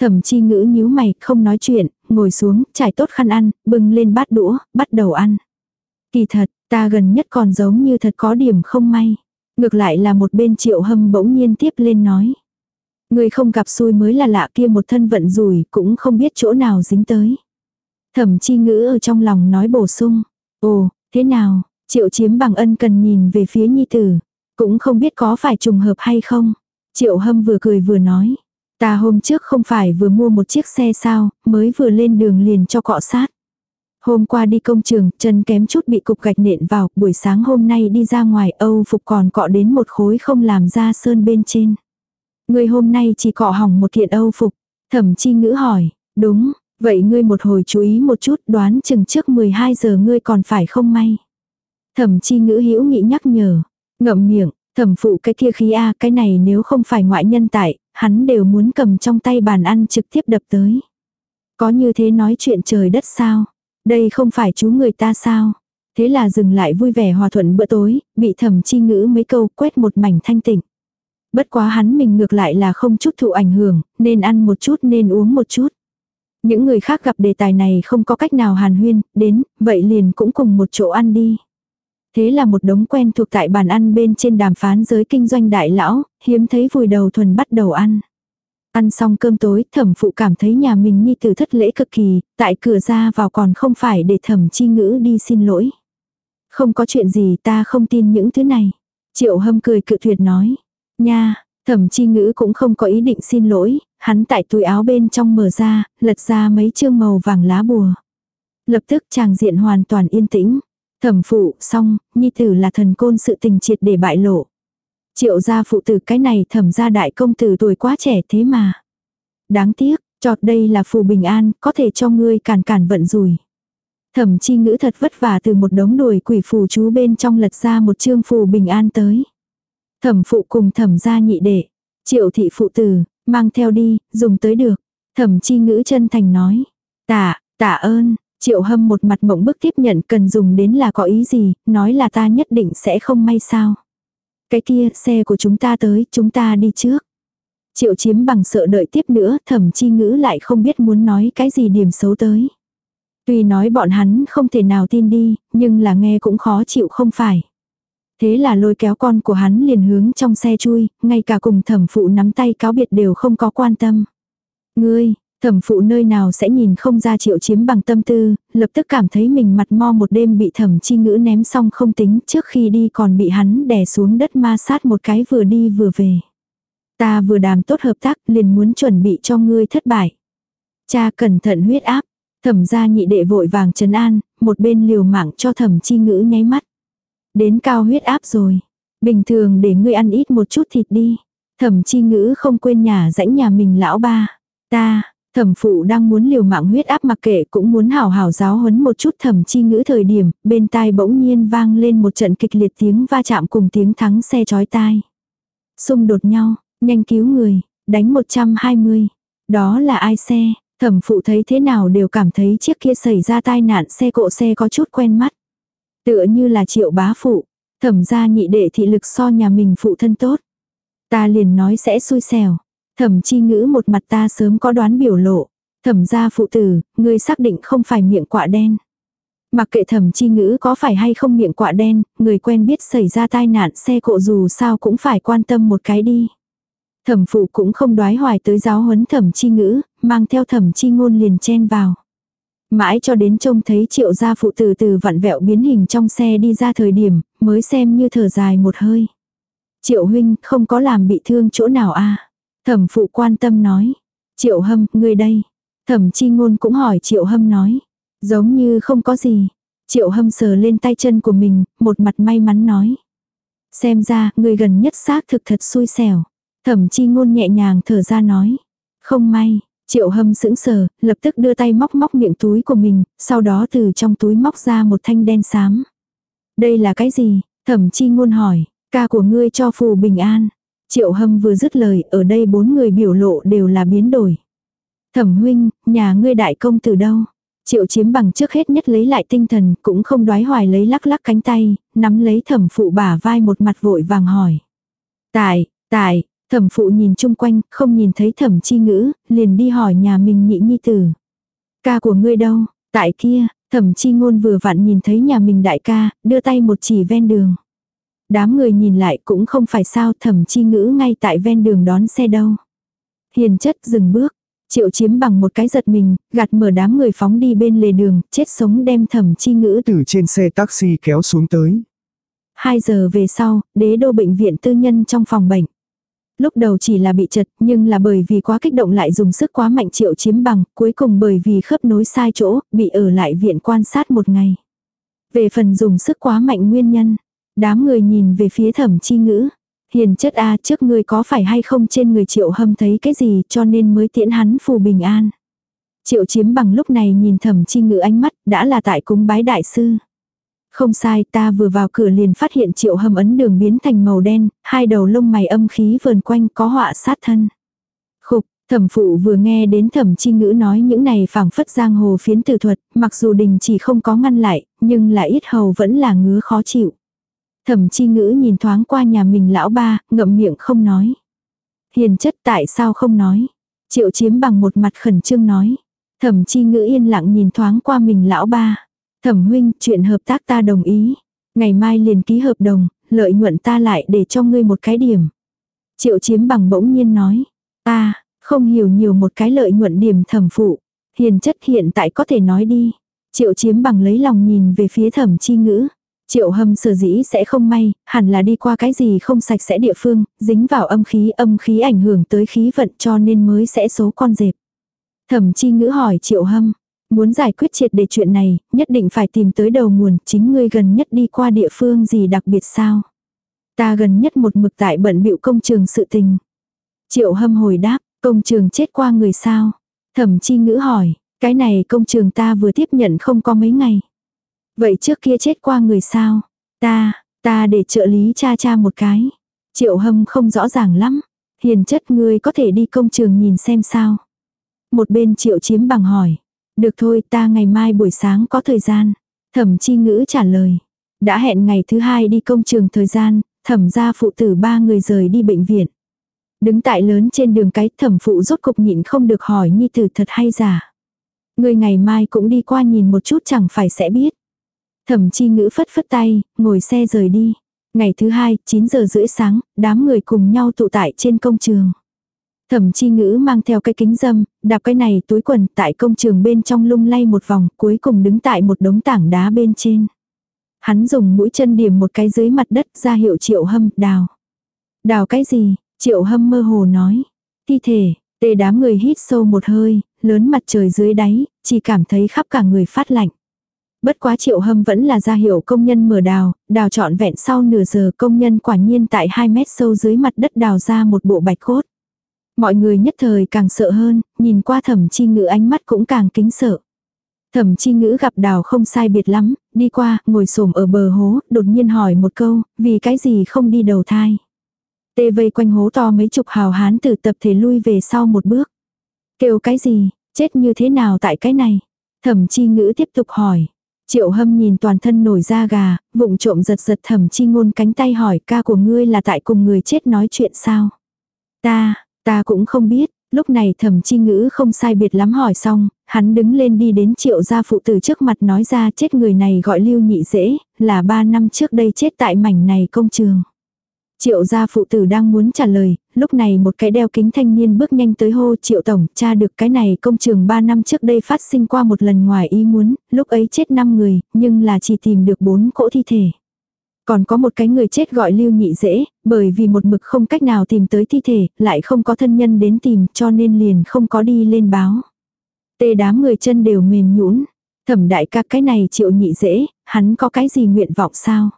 Thẩm chi ngữ nhíu mày, không nói chuyện, ngồi xuống, trải tốt khăn ăn, bưng lên bát đũa, bắt đầu ăn. Kỳ thật, ta gần nhất còn giống như thật có điểm không may. Ngược lại là một bên triệu hâm bỗng nhiên tiếp lên nói. Người không gặp xui mới là lạ kia một thân vận rủi cũng không biết chỗ nào dính tới. Thẩm chi ngữ ở trong lòng nói bổ sung. Ồ, thế nào, triệu chiếm bằng ân cần nhìn về phía nhi tử. Cũng không biết có phải trùng hợp hay không. Triệu hâm vừa cười vừa nói. Ta hôm trước không phải vừa mua một chiếc xe sao, mới vừa lên đường liền cho cọ sát. Hôm qua đi công trường, chân kém chút bị cục gạch nện vào, buổi sáng hôm nay đi ra ngoài Âu phục còn cọ đến một khối không làm ra sơn bên trên. Ngươi hôm nay chỉ cọ hỏng một kiện Âu phục. Thẩm chi ngữ hỏi, đúng, vậy ngươi một hồi chú ý một chút đoán chừng trước 12 giờ ngươi còn phải không may. Thẩm chi ngữ hữu nghị nhắc nhở, Ngậm miệng, thẩm phụ cái kia khí a cái này nếu không phải ngoại nhân tại, hắn đều muốn cầm trong tay bàn ăn trực tiếp đập tới. Có như thế nói chuyện trời đất sao? Đây không phải chú người ta sao? Thế là dừng lại vui vẻ hòa thuận bữa tối, bị thẩm chi ngữ mấy câu quét một mảnh thanh tịnh. Bất quá hắn mình ngược lại là không chút thụ ảnh hưởng, nên ăn một chút nên uống một chút. Những người khác gặp đề tài này không có cách nào hàn huyên, đến, vậy liền cũng cùng một chỗ ăn đi. Thế là một đống quen thuộc tại bàn ăn bên trên đàm phán giới kinh doanh đại lão, hiếm thấy vùi đầu thuần bắt đầu ăn. Ăn xong cơm tối, thẩm phụ cảm thấy nhà mình nhi tử thất lễ cực kỳ, tại cửa ra vào còn không phải để thẩm chi ngữ đi xin lỗi. Không có chuyện gì ta không tin những thứ này. Triệu hâm cười cự tuyệt nói. Nha, thẩm chi ngữ cũng không có ý định xin lỗi, hắn tại túi áo bên trong mở ra, lật ra mấy chương màu vàng lá bùa. Lập tức chàng diện hoàn toàn yên tĩnh. Thẩm phụ, xong, nhi tử là thần côn sự tình triệt để bại lộ. Triệu gia phụ tử cái này thẩm gia đại công tử tuổi quá trẻ thế mà. Đáng tiếc, trọt đây là phù bình an, có thể cho ngươi cản cản vận rủi. Thẩm chi ngữ thật vất vả từ một đống đuổi quỷ phù chú bên trong lật ra một chương phù bình an tới. Thẩm phụ cùng thẩm gia nhị đệ. Triệu thị phụ tử, mang theo đi, dùng tới được. Thẩm chi ngữ chân thành nói. Tạ, tạ ơn, triệu hâm một mặt mộng bức tiếp nhận cần dùng đến là có ý gì, nói là ta nhất định sẽ không may sao. Cái kia, xe của chúng ta tới, chúng ta đi trước. Triệu chiếm bằng sợ đợi tiếp nữa, thẩm chi ngữ lại không biết muốn nói cái gì điểm xấu tới. Tuy nói bọn hắn không thể nào tin đi, nhưng là nghe cũng khó chịu không phải. Thế là lôi kéo con của hắn liền hướng trong xe chui, ngay cả cùng thẩm phụ nắm tay cáo biệt đều không có quan tâm. Ngươi, thẩm phụ nơi nào sẽ nhìn không ra triệu chiếm bằng tâm tư, lập tức cảm thấy mình mặt mo một đêm bị thẩm chi ngữ ném xong không tính trước khi đi còn bị hắn đè xuống đất ma sát một cái vừa đi vừa về. Ta vừa đàm tốt hợp tác liền muốn chuẩn bị cho ngươi thất bại. Cha cẩn thận huyết áp, thẩm gia nhị đệ vội vàng trấn an, một bên liều mạng cho thẩm chi ngữ nháy mắt. Đến cao huyết áp rồi. Bình thường để ngươi ăn ít một chút thịt đi. Thẩm chi ngữ không quên nhà rãnh nhà mình lão ba. Ta, thẩm phụ đang muốn liều mạng huyết áp mặc kệ cũng muốn hào hào giáo huấn một chút thẩm chi ngữ thời điểm, bên tai bỗng nhiên vang lên một trận kịch liệt tiếng va chạm cùng tiếng thắng xe chói tai. Xung đột nhau, nhanh cứu người, đánh 120. Đó là ai xe? Thẩm phụ thấy thế nào đều cảm thấy chiếc kia xảy ra tai nạn xe cộ xe có chút quen mắt. Tựa như là triệu bá phụ, thẩm gia nhị đệ thị lực so nhà mình phụ thân tốt. Ta liền nói sẽ xui xẻo. Thẩm chi ngữ một mặt ta sớm có đoán biểu lộ. Thẩm gia phụ tử, ngươi xác định không phải miệng quạ đen. Mặc kệ thẩm chi ngữ có phải hay không miệng quạ đen, người quen biết xảy ra tai nạn xe cộ dù sao cũng phải quan tâm một cái đi. Thẩm phụ cũng không đoái hoài tới giáo huấn thẩm chi ngữ, mang theo thẩm chi ngôn liền chen vào. Mãi cho đến trông thấy triệu gia phụ từ từ vặn vẹo biến hình trong xe đi ra thời điểm, mới xem như thở dài một hơi. Triệu huynh không có làm bị thương chỗ nào a Thẩm phụ quan tâm nói. Triệu hâm, ngươi đây. Thẩm chi ngôn cũng hỏi triệu hâm nói. Giống như không có gì. Triệu hâm sờ lên tay chân của mình, một mặt may mắn nói. Xem ra, người gần nhất xác thực thật xui xẻo. Thẩm chi ngôn nhẹ nhàng thở ra nói. Không may, Triệu hâm sững sờ, lập tức đưa tay móc móc miệng túi của mình, sau đó từ trong túi móc ra một thanh đen xám. Đây là cái gì? Thẩm chi ngôn hỏi, ca của ngươi cho phù bình an. Triệu hâm vừa dứt lời, ở đây bốn người biểu lộ đều là biến đổi. Thẩm huynh, nhà ngươi đại công từ đâu? Triệu chiếm bằng trước hết nhất lấy lại tinh thần, cũng không đoái hoài lấy lắc lắc cánh tay, nắm lấy thẩm phụ bả vai một mặt vội vàng hỏi. Tại, tại, Thẩm phụ nhìn chung quanh, không nhìn thấy thẩm chi ngữ, liền đi hỏi nhà mình nhị nhi tử. Ca của ngươi đâu? Tại kia, thẩm chi ngôn vừa vặn nhìn thấy nhà mình đại ca, đưa tay một chỉ ven đường. Đám người nhìn lại cũng không phải sao thẩm chi ngữ ngay tại ven đường đón xe đâu. Hiền chất dừng bước, triệu chiếm bằng một cái giật mình, gạt mở đám người phóng đi bên lề đường, chết sống đem thẩm chi ngữ từ trên xe taxi kéo xuống tới. Hai giờ về sau, đế đô bệnh viện tư nhân trong phòng bệnh. Lúc đầu chỉ là bị chật, nhưng là bởi vì quá kích động lại dùng sức quá mạnh triệu chiếm bằng, cuối cùng bởi vì khớp nối sai chỗ, bị ở lại viện quan sát một ngày. Về phần dùng sức quá mạnh nguyên nhân, đám người nhìn về phía thẩm chi ngữ. Hiền chất A trước người có phải hay không trên người triệu hâm thấy cái gì cho nên mới tiễn hắn phù bình an. Triệu chiếm bằng lúc này nhìn thẩm chi ngữ ánh mắt đã là tại cúng bái đại sư. Không sai, ta vừa vào cửa liền phát hiện triệu hâm ấn đường biến thành màu đen, hai đầu lông mày âm khí vờn quanh có họa sát thân. Khục, thẩm phụ vừa nghe đến thẩm chi ngữ nói những này phảng phất giang hồ phiến tử thuật, mặc dù đình chỉ không có ngăn lại, nhưng là ít hầu vẫn là ngứa khó chịu. Thẩm chi ngữ nhìn thoáng qua nhà mình lão ba, ngậm miệng không nói. Hiền chất tại sao không nói? Triệu chiếm bằng một mặt khẩn trương nói. Thẩm chi ngữ yên lặng nhìn thoáng qua mình lão ba. Thẩm huynh, chuyện hợp tác ta đồng ý. Ngày mai liền ký hợp đồng, lợi nhuận ta lại để cho ngươi một cái điểm. Triệu chiếm bằng bỗng nhiên nói. Ta, không hiểu nhiều một cái lợi nhuận điểm thẩm phụ. Hiền chất hiện tại có thể nói đi. Triệu chiếm bằng lấy lòng nhìn về phía thẩm chi ngữ. Triệu hâm sở dĩ sẽ không may, hẳn là đi qua cái gì không sạch sẽ địa phương, dính vào âm khí, âm khí ảnh hưởng tới khí vận cho nên mới sẽ số con dẹp. Thẩm chi ngữ hỏi triệu hâm, muốn giải quyết triệt để chuyện này, nhất định phải tìm tới đầu nguồn, chính ngươi gần nhất đi qua địa phương gì đặc biệt sao? Ta gần nhất một mực tại bận bịu công trường sự tình. Triệu hâm hồi đáp, công trường chết qua người sao? Thẩm chi ngữ hỏi, cái này công trường ta vừa tiếp nhận không có mấy ngày. Vậy trước kia chết qua người sao? Ta, ta để trợ lý cha cha một cái. Triệu hâm không rõ ràng lắm. Hiền chất ngươi có thể đi công trường nhìn xem sao. Một bên triệu chiếm bằng hỏi. Được thôi ta ngày mai buổi sáng có thời gian. Thẩm chi ngữ trả lời. Đã hẹn ngày thứ hai đi công trường thời gian, thẩm gia phụ tử ba người rời đi bệnh viện. Đứng tại lớn trên đường cái thẩm phụ rốt cục nhịn không được hỏi nhi tử thật hay giả. Người ngày mai cũng đi qua nhìn một chút chẳng phải sẽ biết. Thẩm chi ngữ phất phất tay, ngồi xe rời đi. Ngày thứ hai, 9 giờ rưỡi sáng, đám người cùng nhau tụ tại trên công trường. Thẩm chi ngữ mang theo cái kính dâm, đạp cái này túi quần tại công trường bên trong lung lay một vòng, cuối cùng đứng tại một đống tảng đá bên trên. Hắn dùng mũi chân điểm một cái dưới mặt đất ra hiệu triệu hâm, đào. Đào cái gì? Triệu hâm mơ hồ nói. Thi thể, tê đám người hít sâu một hơi, lớn mặt trời dưới đáy, chỉ cảm thấy khắp cả người phát lạnh. Bất quá triệu hâm vẫn là ra hiệu công nhân mở đào, đào trọn vẹn sau nửa giờ công nhân quả nhiên tại 2 mét sâu dưới mặt đất đào ra một bộ bạch cốt. Mọi người nhất thời càng sợ hơn, nhìn qua thẩm chi ngữ ánh mắt cũng càng kính sợ. Thẩm chi ngữ gặp đào không sai biệt lắm, đi qua, ngồi xổm ở bờ hố, đột nhiên hỏi một câu, vì cái gì không đi đầu thai. Tê vây quanh hố to mấy chục hào hán từ tập thể lui về sau một bước. Kêu cái gì, chết như thế nào tại cái này? Thẩm chi ngữ tiếp tục hỏi. Triệu hâm nhìn toàn thân nổi da gà, vụng trộm giật giật thẩm chi ngôn cánh tay hỏi ca của ngươi là tại cùng người chết nói chuyện sao? Ta, ta cũng không biết, lúc này thẩm chi ngữ không sai biệt lắm hỏi xong, hắn đứng lên đi đến triệu gia phụ tử trước mặt nói ra chết người này gọi lưu nhị dễ, là ba năm trước đây chết tại mảnh này công trường. Triệu gia phụ tử đang muốn trả lời, lúc này một cái đeo kính thanh niên bước nhanh tới hô triệu tổng, cha được cái này công trường 3 năm trước đây phát sinh qua một lần ngoài ý muốn, lúc ấy chết 5 người, nhưng là chỉ tìm được 4 cỗ thi thể. Còn có một cái người chết gọi lưu nhị dễ, bởi vì một mực không cách nào tìm tới thi thể, lại không có thân nhân đến tìm cho nên liền không có đi lên báo. Tê đám người chân đều mềm nhũn Thẩm đại ca cái này triệu nhị dễ, hắn có cái gì nguyện vọng sao?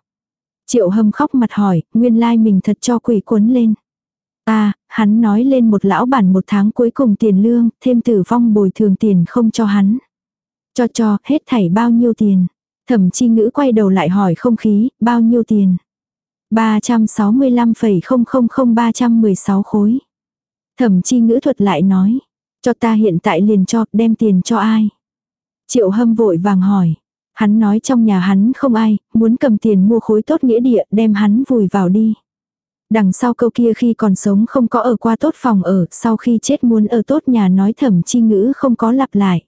Triệu hâm khóc mặt hỏi, nguyên lai mình thật cho quỷ cuốn lên. À, hắn nói lên một lão bản một tháng cuối cùng tiền lương, thêm tử vong bồi thường tiền không cho hắn. Cho cho, hết thảy bao nhiêu tiền. Thẩm chi ngữ quay đầu lại hỏi không khí, bao nhiêu tiền. 365,000-316 khối. Thẩm chi ngữ thuật lại nói, cho ta hiện tại liền cho, đem tiền cho ai. Triệu hâm vội vàng hỏi, Hắn nói trong nhà hắn không ai, muốn cầm tiền mua khối tốt nghĩa địa đem hắn vùi vào đi. Đằng sau câu kia khi còn sống không có ở qua tốt phòng ở, sau khi chết muốn ở tốt nhà nói thẩm chi ngữ không có lặp lại.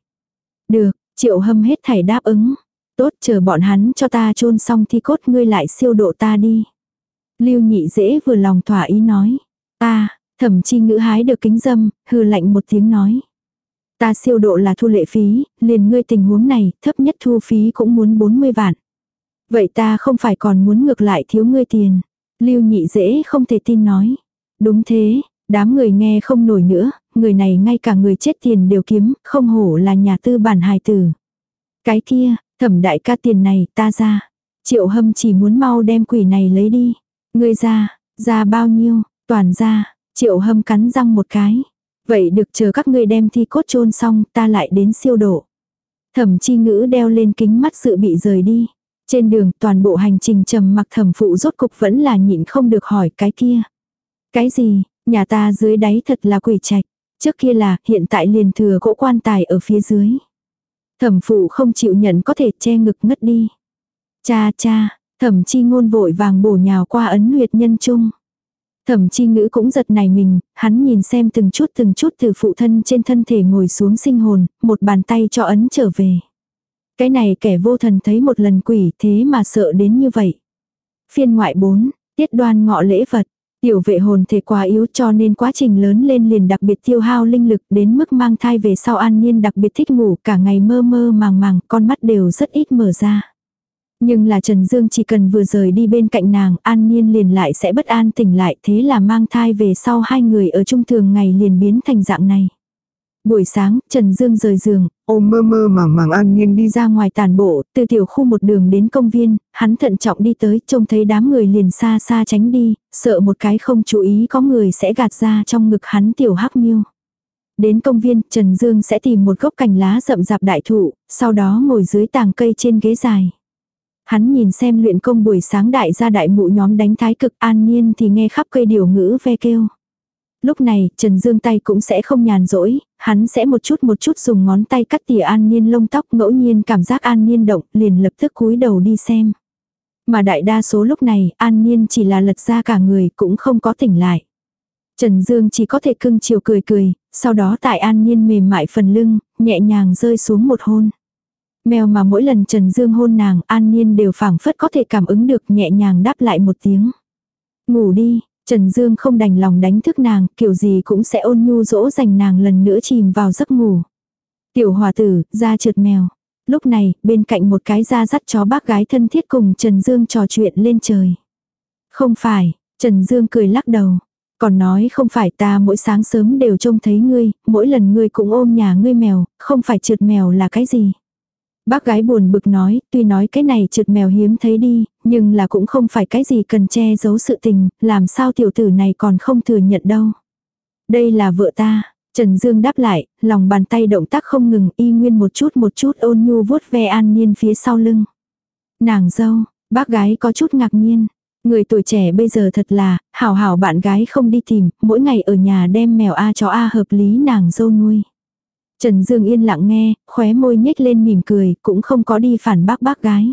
Được, triệu hâm hết thảy đáp ứng. Tốt chờ bọn hắn cho ta chôn xong thi cốt ngươi lại siêu độ ta đi. Lưu nhị dễ vừa lòng thỏa ý nói. Ta, thẩm chi ngữ hái được kính dâm, hừ lạnh một tiếng nói. Ta siêu độ là thu lệ phí, liền ngươi tình huống này, thấp nhất thu phí cũng muốn 40 vạn. Vậy ta không phải còn muốn ngược lại thiếu ngươi tiền. Lưu nhị dễ không thể tin nói. Đúng thế, đám người nghe không nổi nữa, người này ngay cả người chết tiền đều kiếm, không hổ là nhà tư bản hài tử. Cái kia, thẩm đại ca tiền này ta ra. Triệu hâm chỉ muốn mau đem quỷ này lấy đi. Ngươi ra, ra bao nhiêu, toàn ra, triệu hâm cắn răng một cái. Vậy được chờ các ngươi đem thi cốt chôn xong ta lại đến siêu độ. Thẩm chi ngữ đeo lên kính mắt sự bị rời đi. Trên đường toàn bộ hành trình trầm mặc thẩm phụ rốt cục vẫn là nhịn không được hỏi cái kia. Cái gì, nhà ta dưới đáy thật là quỷ trạch. Trước kia là, hiện tại liền thừa cỗ quan tài ở phía dưới. Thẩm phụ không chịu nhận có thể che ngực ngất đi. Cha cha, thẩm chi ngôn vội vàng bổ nhào qua ấn huyệt nhân trung. Thẩm chi ngữ cũng giật nảy mình, hắn nhìn xem từng chút từng chút từ phụ thân trên thân thể ngồi xuống sinh hồn, một bàn tay cho ấn trở về. Cái này kẻ vô thần thấy một lần quỷ thế mà sợ đến như vậy. Phiên ngoại 4, tiết đoan ngọ lễ vật. Tiểu vệ hồn thể quá yếu cho nên quá trình lớn lên liền đặc biệt tiêu hao linh lực đến mức mang thai về sau an nhiên đặc biệt thích ngủ, cả ngày mơ mơ màng màng, con mắt đều rất ít mở ra. Nhưng là Trần Dương chỉ cần vừa rời đi bên cạnh nàng, an nhiên liền lại sẽ bất an tỉnh lại, thế là mang thai về sau hai người ở chung thường ngày liền biến thành dạng này. Buổi sáng, Trần Dương rời giường, ôm mơ mơ màng màng an nhiên đi ra ngoài tàn bộ, từ tiểu khu một đường đến công viên, hắn thận trọng đi tới, trông thấy đám người liền xa xa tránh đi, sợ một cái không chú ý có người sẽ gạt ra trong ngực hắn tiểu hắc miêu. Đến công viên, Trần Dương sẽ tìm một gốc cành lá rậm rạp đại thụ, sau đó ngồi dưới tàng cây trên ghế dài. Hắn nhìn xem luyện công buổi sáng đại gia đại mụ nhóm đánh thái cực an nhiên thì nghe khắp cây điều ngữ ve kêu. Lúc này, Trần Dương tay cũng sẽ không nhàn rỗi, hắn sẽ một chút một chút dùng ngón tay cắt tỉa an nhiên lông tóc ngẫu nhiên cảm giác an nhiên động, liền lập tức cúi đầu đi xem. Mà đại đa số lúc này, an nhiên chỉ là lật ra cả người cũng không có tỉnh lại. Trần Dương chỉ có thể cưng chiều cười cười, sau đó tại an nhiên mềm mại phần lưng, nhẹ nhàng rơi xuống một hôn. Mèo mà mỗi lần Trần Dương hôn nàng, an nhiên đều phảng phất có thể cảm ứng được nhẹ nhàng đáp lại một tiếng. Ngủ đi, Trần Dương không đành lòng đánh thức nàng, kiểu gì cũng sẽ ôn nhu dỗ dành nàng lần nữa chìm vào giấc ngủ. Tiểu hòa tử, ra trượt mèo. Lúc này, bên cạnh một cái da dắt chó bác gái thân thiết cùng Trần Dương trò chuyện lên trời. Không phải, Trần Dương cười lắc đầu. Còn nói không phải ta mỗi sáng sớm đều trông thấy ngươi, mỗi lần ngươi cũng ôm nhà ngươi mèo, không phải trượt mèo là cái gì. Bác gái buồn bực nói, tuy nói cái này trượt mèo hiếm thấy đi, nhưng là cũng không phải cái gì cần che giấu sự tình, làm sao tiểu tử này còn không thừa nhận đâu. Đây là vợ ta, Trần Dương đáp lại, lòng bàn tay động tác không ngừng y nguyên một chút một chút ôn nhu vuốt ve an nhiên phía sau lưng. Nàng dâu, bác gái có chút ngạc nhiên. Người tuổi trẻ bây giờ thật là, hảo hảo bạn gái không đi tìm, mỗi ngày ở nhà đem mèo A chó A hợp lý nàng dâu nuôi. Trần Dương yên lặng nghe, khóe môi nhếch lên mỉm cười, cũng không có đi phản bác bác gái.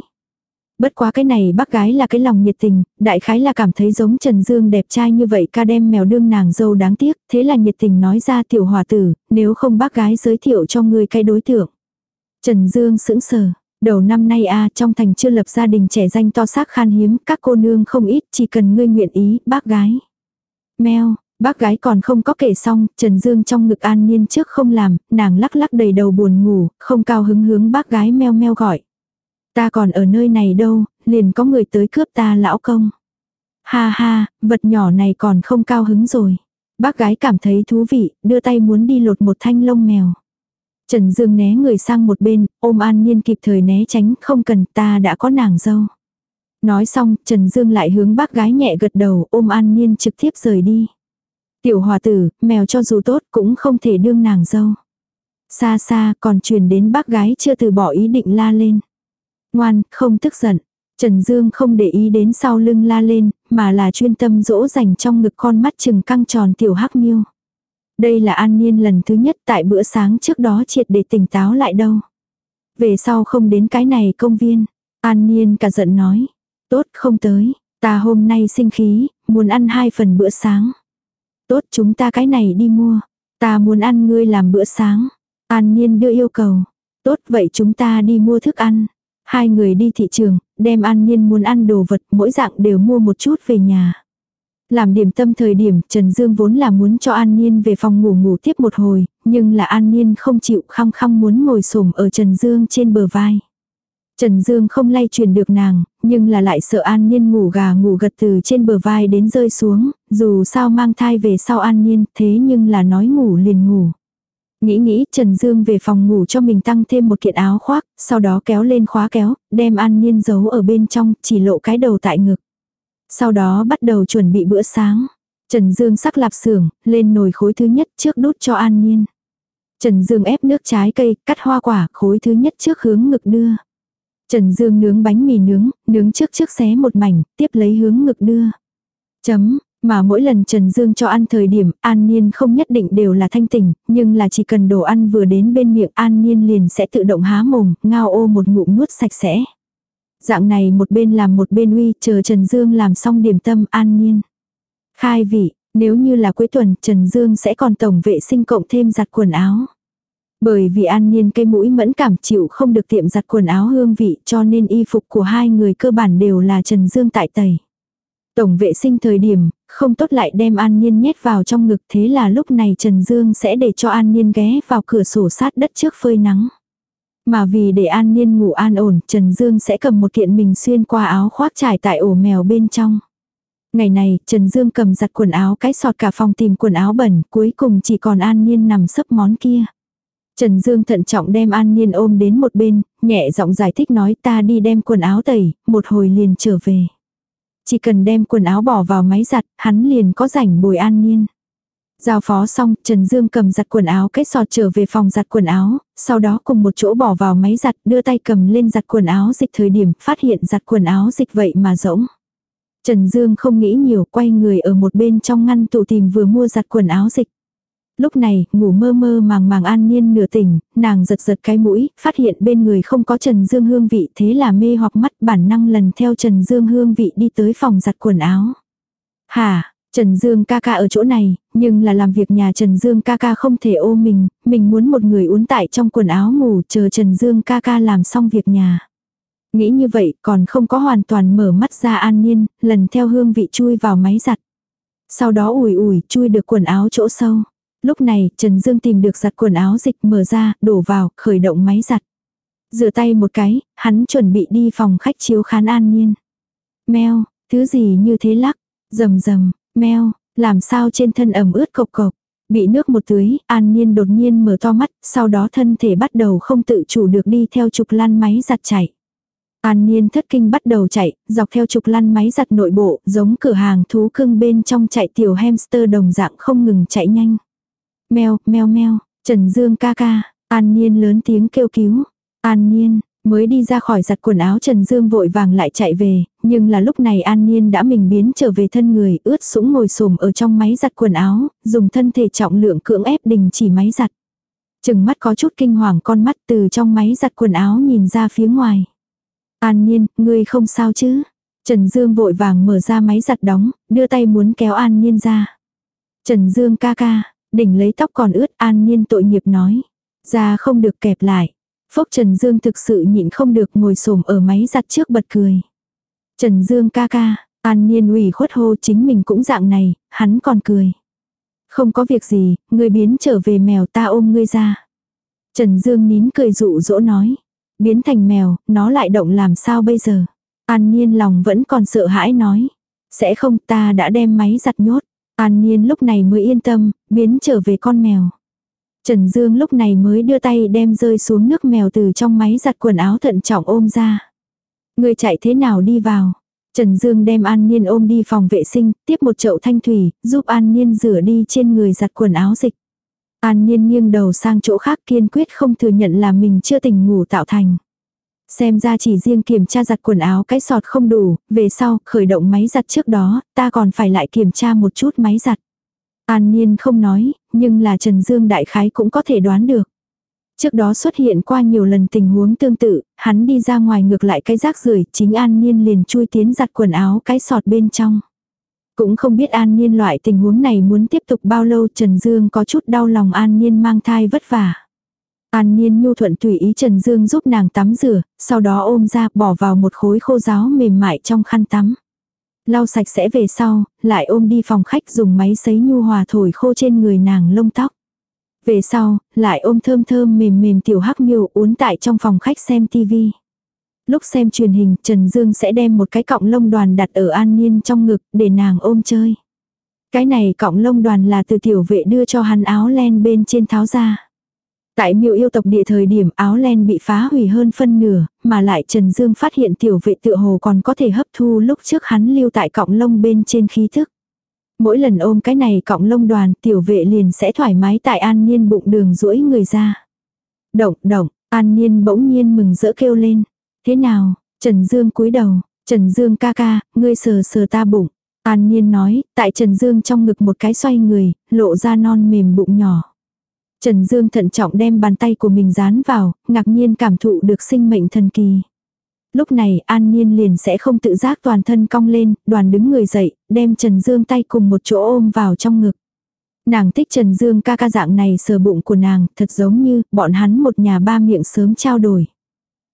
Bất quá cái này bác gái là cái lòng nhiệt tình, đại khái là cảm thấy giống Trần Dương đẹp trai như vậy ca đem mèo đương nàng dâu đáng tiếc, thế là nhiệt tình nói ra tiểu hòa tử, nếu không bác gái giới thiệu cho người cái đối tượng. Trần Dương sững sờ, đầu năm nay a trong thành chưa lập gia đình trẻ danh to xác khan hiếm, các cô nương không ít, chỉ cần ngươi nguyện ý, bác gái. Mèo, Bác gái còn không có kể xong, Trần Dương trong ngực an nhiên trước không làm, nàng lắc lắc đầy đầu buồn ngủ, không cao hứng hướng bác gái meo meo gọi. Ta còn ở nơi này đâu, liền có người tới cướp ta lão công. Ha ha, vật nhỏ này còn không cao hứng rồi. Bác gái cảm thấy thú vị, đưa tay muốn đi lột một thanh lông mèo. Trần Dương né người sang một bên, ôm an nhiên kịp thời né tránh, không cần ta đã có nàng dâu. Nói xong, Trần Dương lại hướng bác gái nhẹ gật đầu, ôm an nhiên trực tiếp rời đi. Tiểu hòa tử, mèo cho dù tốt cũng không thể đương nàng dâu. Xa xa còn truyền đến bác gái chưa từ bỏ ý định la lên. Ngoan, không tức giận. Trần Dương không để ý đến sau lưng la lên, mà là chuyên tâm dỗ dành trong ngực con mắt trừng căng tròn tiểu hắc miêu. Đây là an niên lần thứ nhất tại bữa sáng trước đó triệt để tỉnh táo lại đâu. Về sau không đến cái này công viên. An niên cả giận nói. Tốt không tới, ta hôm nay sinh khí, muốn ăn hai phần bữa sáng. Tốt chúng ta cái này đi mua. Ta muốn ăn ngươi làm bữa sáng. An Niên đưa yêu cầu. Tốt vậy chúng ta đi mua thức ăn. Hai người đi thị trường, đem An Niên muốn ăn đồ vật mỗi dạng đều mua một chút về nhà. Làm điểm tâm thời điểm Trần Dương vốn là muốn cho An Niên về phòng ngủ ngủ tiếp một hồi, nhưng là An Niên không chịu khăng khăng muốn ngồi xổm ở Trần Dương trên bờ vai. Trần Dương không lay truyền được nàng, nhưng là lại sợ An Nhiên ngủ gà ngủ gật từ trên bờ vai đến rơi xuống, dù sao mang thai về sau An Nhiên, thế nhưng là nói ngủ liền ngủ. Nghĩ nghĩ Trần Dương về phòng ngủ cho mình tăng thêm một kiện áo khoác, sau đó kéo lên khóa kéo, đem An Nhiên giấu ở bên trong, chỉ lộ cái đầu tại ngực. Sau đó bắt đầu chuẩn bị bữa sáng. Trần Dương sắc lạp xưởng, lên nồi khối thứ nhất trước đút cho An Nhiên. Trần Dương ép nước trái cây, cắt hoa quả, khối thứ nhất trước hướng ngực đưa. Trần Dương nướng bánh mì nướng, nướng trước trước xé một mảnh, tiếp lấy hướng ngực đưa. Chấm, mà mỗi lần Trần Dương cho ăn thời điểm, An Niên không nhất định đều là thanh tỉnh, nhưng là chỉ cần đồ ăn vừa đến bên miệng An Niên liền sẽ tự động há mồm, ngao ô một ngụm nuốt sạch sẽ. Dạng này một bên làm một bên uy, chờ Trần Dương làm xong điểm tâm An Niên. Khai vị, nếu như là cuối tuần Trần Dương sẽ còn tổng vệ sinh cộng thêm giặt quần áo. Bởi vì An Niên cây mũi mẫn cảm chịu không được tiệm giặt quần áo hương vị cho nên y phục của hai người cơ bản đều là Trần Dương tại tẩy. Tổng vệ sinh thời điểm, không tốt lại đem An Niên nhét vào trong ngực thế là lúc này Trần Dương sẽ để cho An Niên ghé vào cửa sổ sát đất trước phơi nắng. Mà vì để An Niên ngủ an ổn, Trần Dương sẽ cầm một kiện mình xuyên qua áo khoác trải tại ổ mèo bên trong. Ngày này, Trần Dương cầm giặt quần áo cái sọt cả phòng tìm quần áo bẩn, cuối cùng chỉ còn An Niên nằm sấp món kia. Trần Dương thận trọng đem An Niên ôm đến một bên, nhẹ giọng giải thích nói ta đi đem quần áo tẩy, một hồi liền trở về. Chỉ cần đem quần áo bỏ vào máy giặt, hắn liền có rảnh bồi An Niên. Giao phó xong, Trần Dương cầm giặt quần áo kết sọt trở về phòng giặt quần áo, sau đó cùng một chỗ bỏ vào máy giặt, đưa tay cầm lên giặt quần áo dịch thời điểm, phát hiện giặt quần áo dịch vậy mà rỗng. Trần Dương không nghĩ nhiều, quay người ở một bên trong ngăn tủ tìm vừa mua giặt quần áo dịch. Lúc này, ngủ mơ mơ màng màng an nhiên nửa tỉnh, nàng giật giật cái mũi, phát hiện bên người không có Trần Dương hương vị thế là mê hoặc mắt bản năng lần theo Trần Dương hương vị đi tới phòng giặt quần áo. hà Trần Dương ca ca ở chỗ này, nhưng là làm việc nhà Trần Dương ca ca không thể ôm mình, mình muốn một người uốn tại trong quần áo ngủ chờ Trần Dương ca ca làm xong việc nhà. Nghĩ như vậy còn không có hoàn toàn mở mắt ra an nhiên, lần theo hương vị chui vào máy giặt. Sau đó ủi ủi chui được quần áo chỗ sâu. Lúc này Trần Dương tìm được giặt quần áo dịch mở ra, đổ vào, khởi động máy giặt. Rửa tay một cái, hắn chuẩn bị đi phòng khách chiếu khán an nhiên. Mèo, thứ gì như thế lắc, rầm rầm, mèo, làm sao trên thân ẩm ướt cộc cộc. Bị nước một tưới, an nhiên đột nhiên mở to mắt, sau đó thân thể bắt đầu không tự chủ được đi theo trục lăn máy giặt chạy. An Niên thất kinh bắt đầu chạy, dọc theo trục lăn máy giặt nội bộ, giống cửa hàng thú cưng bên trong chạy tiểu hamster đồng dạng không ngừng chạy nhanh. Mèo, mèo mèo, Trần Dương ca ca, An Niên lớn tiếng kêu cứu. An Niên, mới đi ra khỏi giặt quần áo Trần Dương vội vàng lại chạy về, nhưng là lúc này An Niên đã mình biến trở về thân người ướt sũng ngồi xổm ở trong máy giặt quần áo, dùng thân thể trọng lượng cưỡng ép đình chỉ máy giặt. Chừng mắt có chút kinh hoàng con mắt từ trong máy giặt quần áo nhìn ra phía ngoài. An Niên, ngươi không sao chứ? Trần Dương vội vàng mở ra máy giặt đóng, đưa tay muốn kéo An Niên ra. Trần Dương ca ca, đỉnh lấy tóc còn ướt An nhiên tội nghiệp nói. Ra không được kẹp lại. Phúc Trần Dương thực sự nhịn không được ngồi xổm ở máy giặt trước bật cười. Trần Dương ca ca, An nhiên ủy khuất hô chính mình cũng dạng này, hắn còn cười. Không có việc gì, người biến trở về mèo ta ôm ngươi ra. Trần Dương nín cười dụ dỗ nói. Biến thành mèo, nó lại động làm sao bây giờ? An nhiên lòng vẫn còn sợ hãi nói. Sẽ không ta đã đem máy giặt nhốt. An Nhiên lúc này mới yên tâm, biến trở về con mèo. Trần Dương lúc này mới đưa tay đem rơi xuống nước mèo từ trong máy giặt quần áo thận trọng ôm ra. Người chạy thế nào đi vào? Trần Dương đem An Nhiên ôm đi phòng vệ sinh, tiếp một chậu thanh thủy, giúp An Nhiên rửa đi trên người giặt quần áo dịch. An Nhiên nghiêng đầu sang chỗ khác kiên quyết không thừa nhận là mình chưa tỉnh ngủ tạo thành. Xem ra chỉ riêng kiểm tra giặt quần áo cái sọt không đủ, về sau, khởi động máy giặt trước đó, ta còn phải lại kiểm tra một chút máy giặt. An Niên không nói, nhưng là Trần Dương đại khái cũng có thể đoán được. Trước đó xuất hiện qua nhiều lần tình huống tương tự, hắn đi ra ngoài ngược lại cái rác rưởi chính An Niên liền chui tiến giặt quần áo cái sọt bên trong. Cũng không biết An Niên loại tình huống này muốn tiếp tục bao lâu Trần Dương có chút đau lòng An Niên mang thai vất vả. An Niên nhu thuận tùy ý Trần Dương giúp nàng tắm rửa, sau đó ôm ra bỏ vào một khối khô giáo mềm mại trong khăn tắm. Lau sạch sẽ về sau, lại ôm đi phòng khách dùng máy sấy nhu hòa thổi khô trên người nàng lông tóc. Về sau, lại ôm thơm thơm mềm mềm tiểu hắc miêu uốn tại trong phòng khách xem tivi. Lúc xem truyền hình, Trần Dương sẽ đem một cái cọng lông đoàn đặt ở An Niên trong ngực, để nàng ôm chơi. Cái này cọng lông đoàn là từ tiểu vệ đưa cho hắn áo len bên trên tháo ra. Tại miêu yêu tộc địa thời điểm áo len bị phá hủy hơn phân nửa, mà lại Trần Dương phát hiện tiểu vệ tựa hồ còn có thể hấp thu lúc trước hắn lưu tại cọng lông bên trên khí thức. Mỗi lần ôm cái này cọng lông đoàn tiểu vệ liền sẽ thoải mái tại an niên bụng đường duỗi người ra. Động động, an niên bỗng nhiên mừng rỡ kêu lên. Thế nào? Trần Dương cúi đầu. Trần Dương ca ca, ngươi sờ sờ ta bụng. An Nhiên nói, tại Trần Dương trong ngực một cái xoay người, lộ ra non mềm bụng nhỏ. Trần Dương thận trọng đem bàn tay của mình dán vào, ngạc nhiên cảm thụ được sinh mệnh thần kỳ. Lúc này An Nhiên liền sẽ không tự giác toàn thân cong lên, đoàn đứng người dậy, đem Trần Dương tay cùng một chỗ ôm vào trong ngực. Nàng thích Trần Dương ca ca dạng này sờ bụng của nàng, thật giống như bọn hắn một nhà ba miệng sớm trao đổi.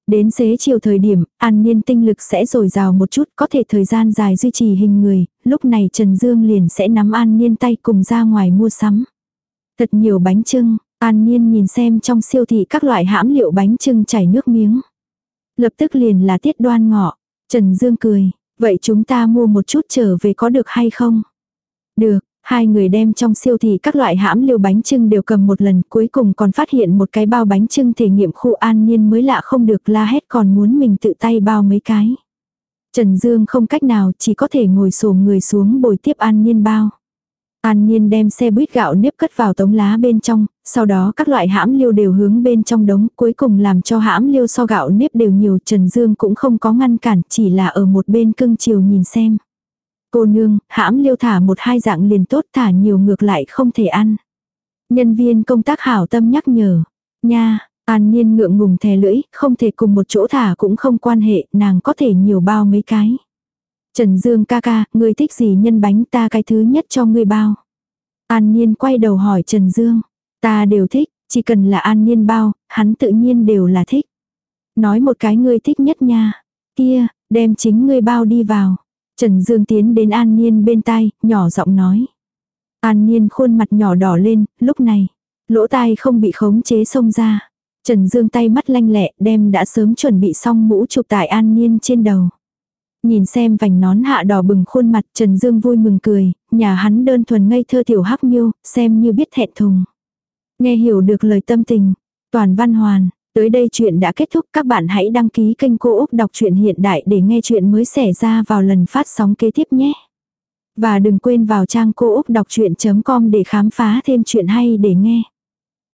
Đến xế chiều thời điểm, an niên tinh lực sẽ dồi dào một chút, có thể thời gian dài duy trì hình người, lúc này Trần Dương liền sẽ nắm an niên tay cùng ra ngoài mua sắm. Thật nhiều bánh trưng, an nhiên nhìn xem trong siêu thị các loại hãm liệu bánh trưng chảy nước miếng. Lập tức liền là tiết đoan ngọ. Trần Dương cười, vậy chúng ta mua một chút trở về có được hay không? Được, Hai người đem trong siêu thị các loại hãm liều bánh trưng đều cầm một lần cuối cùng còn phát hiện một cái bao bánh trưng thể nghiệm khu an nhiên mới lạ không được la hét còn muốn mình tự tay bao mấy cái. Trần Dương không cách nào chỉ có thể ngồi sổ người xuống bồi tiếp an nhiên bao. An Nhiên đem xe buýt gạo nếp cất vào tống lá bên trong, sau đó các loại hãm liêu đều hướng bên trong đống, cuối cùng làm cho hãm liêu so gạo nếp đều nhiều, Trần Dương cũng không có ngăn cản, chỉ là ở một bên cưng chiều nhìn xem. Cô nương, hãm liêu thả một hai dạng liền tốt thả nhiều ngược lại không thể ăn. Nhân viên công tác hảo tâm nhắc nhở. Nha, an nhiên ngượng ngùng thè lưỡi, không thể cùng một chỗ thả cũng không quan hệ, nàng có thể nhiều bao mấy cái. Trần Dương ca ca, ngươi thích gì nhân bánh ta cái thứ nhất cho ngươi bao. An Niên quay đầu hỏi Trần Dương. Ta đều thích, chỉ cần là An Niên bao, hắn tự nhiên đều là thích. Nói một cái ngươi thích nhất nha. Kia, đem chính ngươi bao đi vào. Trần Dương tiến đến An Niên bên tai, nhỏ giọng nói. An Niên khuôn mặt nhỏ đỏ lên, lúc này, lỗ tai không bị khống chế xông ra. Trần Dương tay mắt lanh lẹ đem đã sớm chuẩn bị xong mũ chụp tại An Niên trên đầu. Nhìn xem vành nón hạ đỏ bừng khuôn mặt Trần Dương vui mừng cười, nhà hắn đơn thuần ngây thơ tiểu hắc miêu, xem như biết thẹn thùng. Nghe hiểu được lời tâm tình, toàn văn hoàn, Tới đây chuyện đã kết thúc các bạn hãy đăng ký kênh Cô Úc Đọc truyện Hiện Đại để nghe chuyện mới xảy ra vào lần phát sóng kế tiếp nhé. Và đừng quên vào trang cô úc đọc chuyện.com để khám phá thêm chuyện hay để nghe.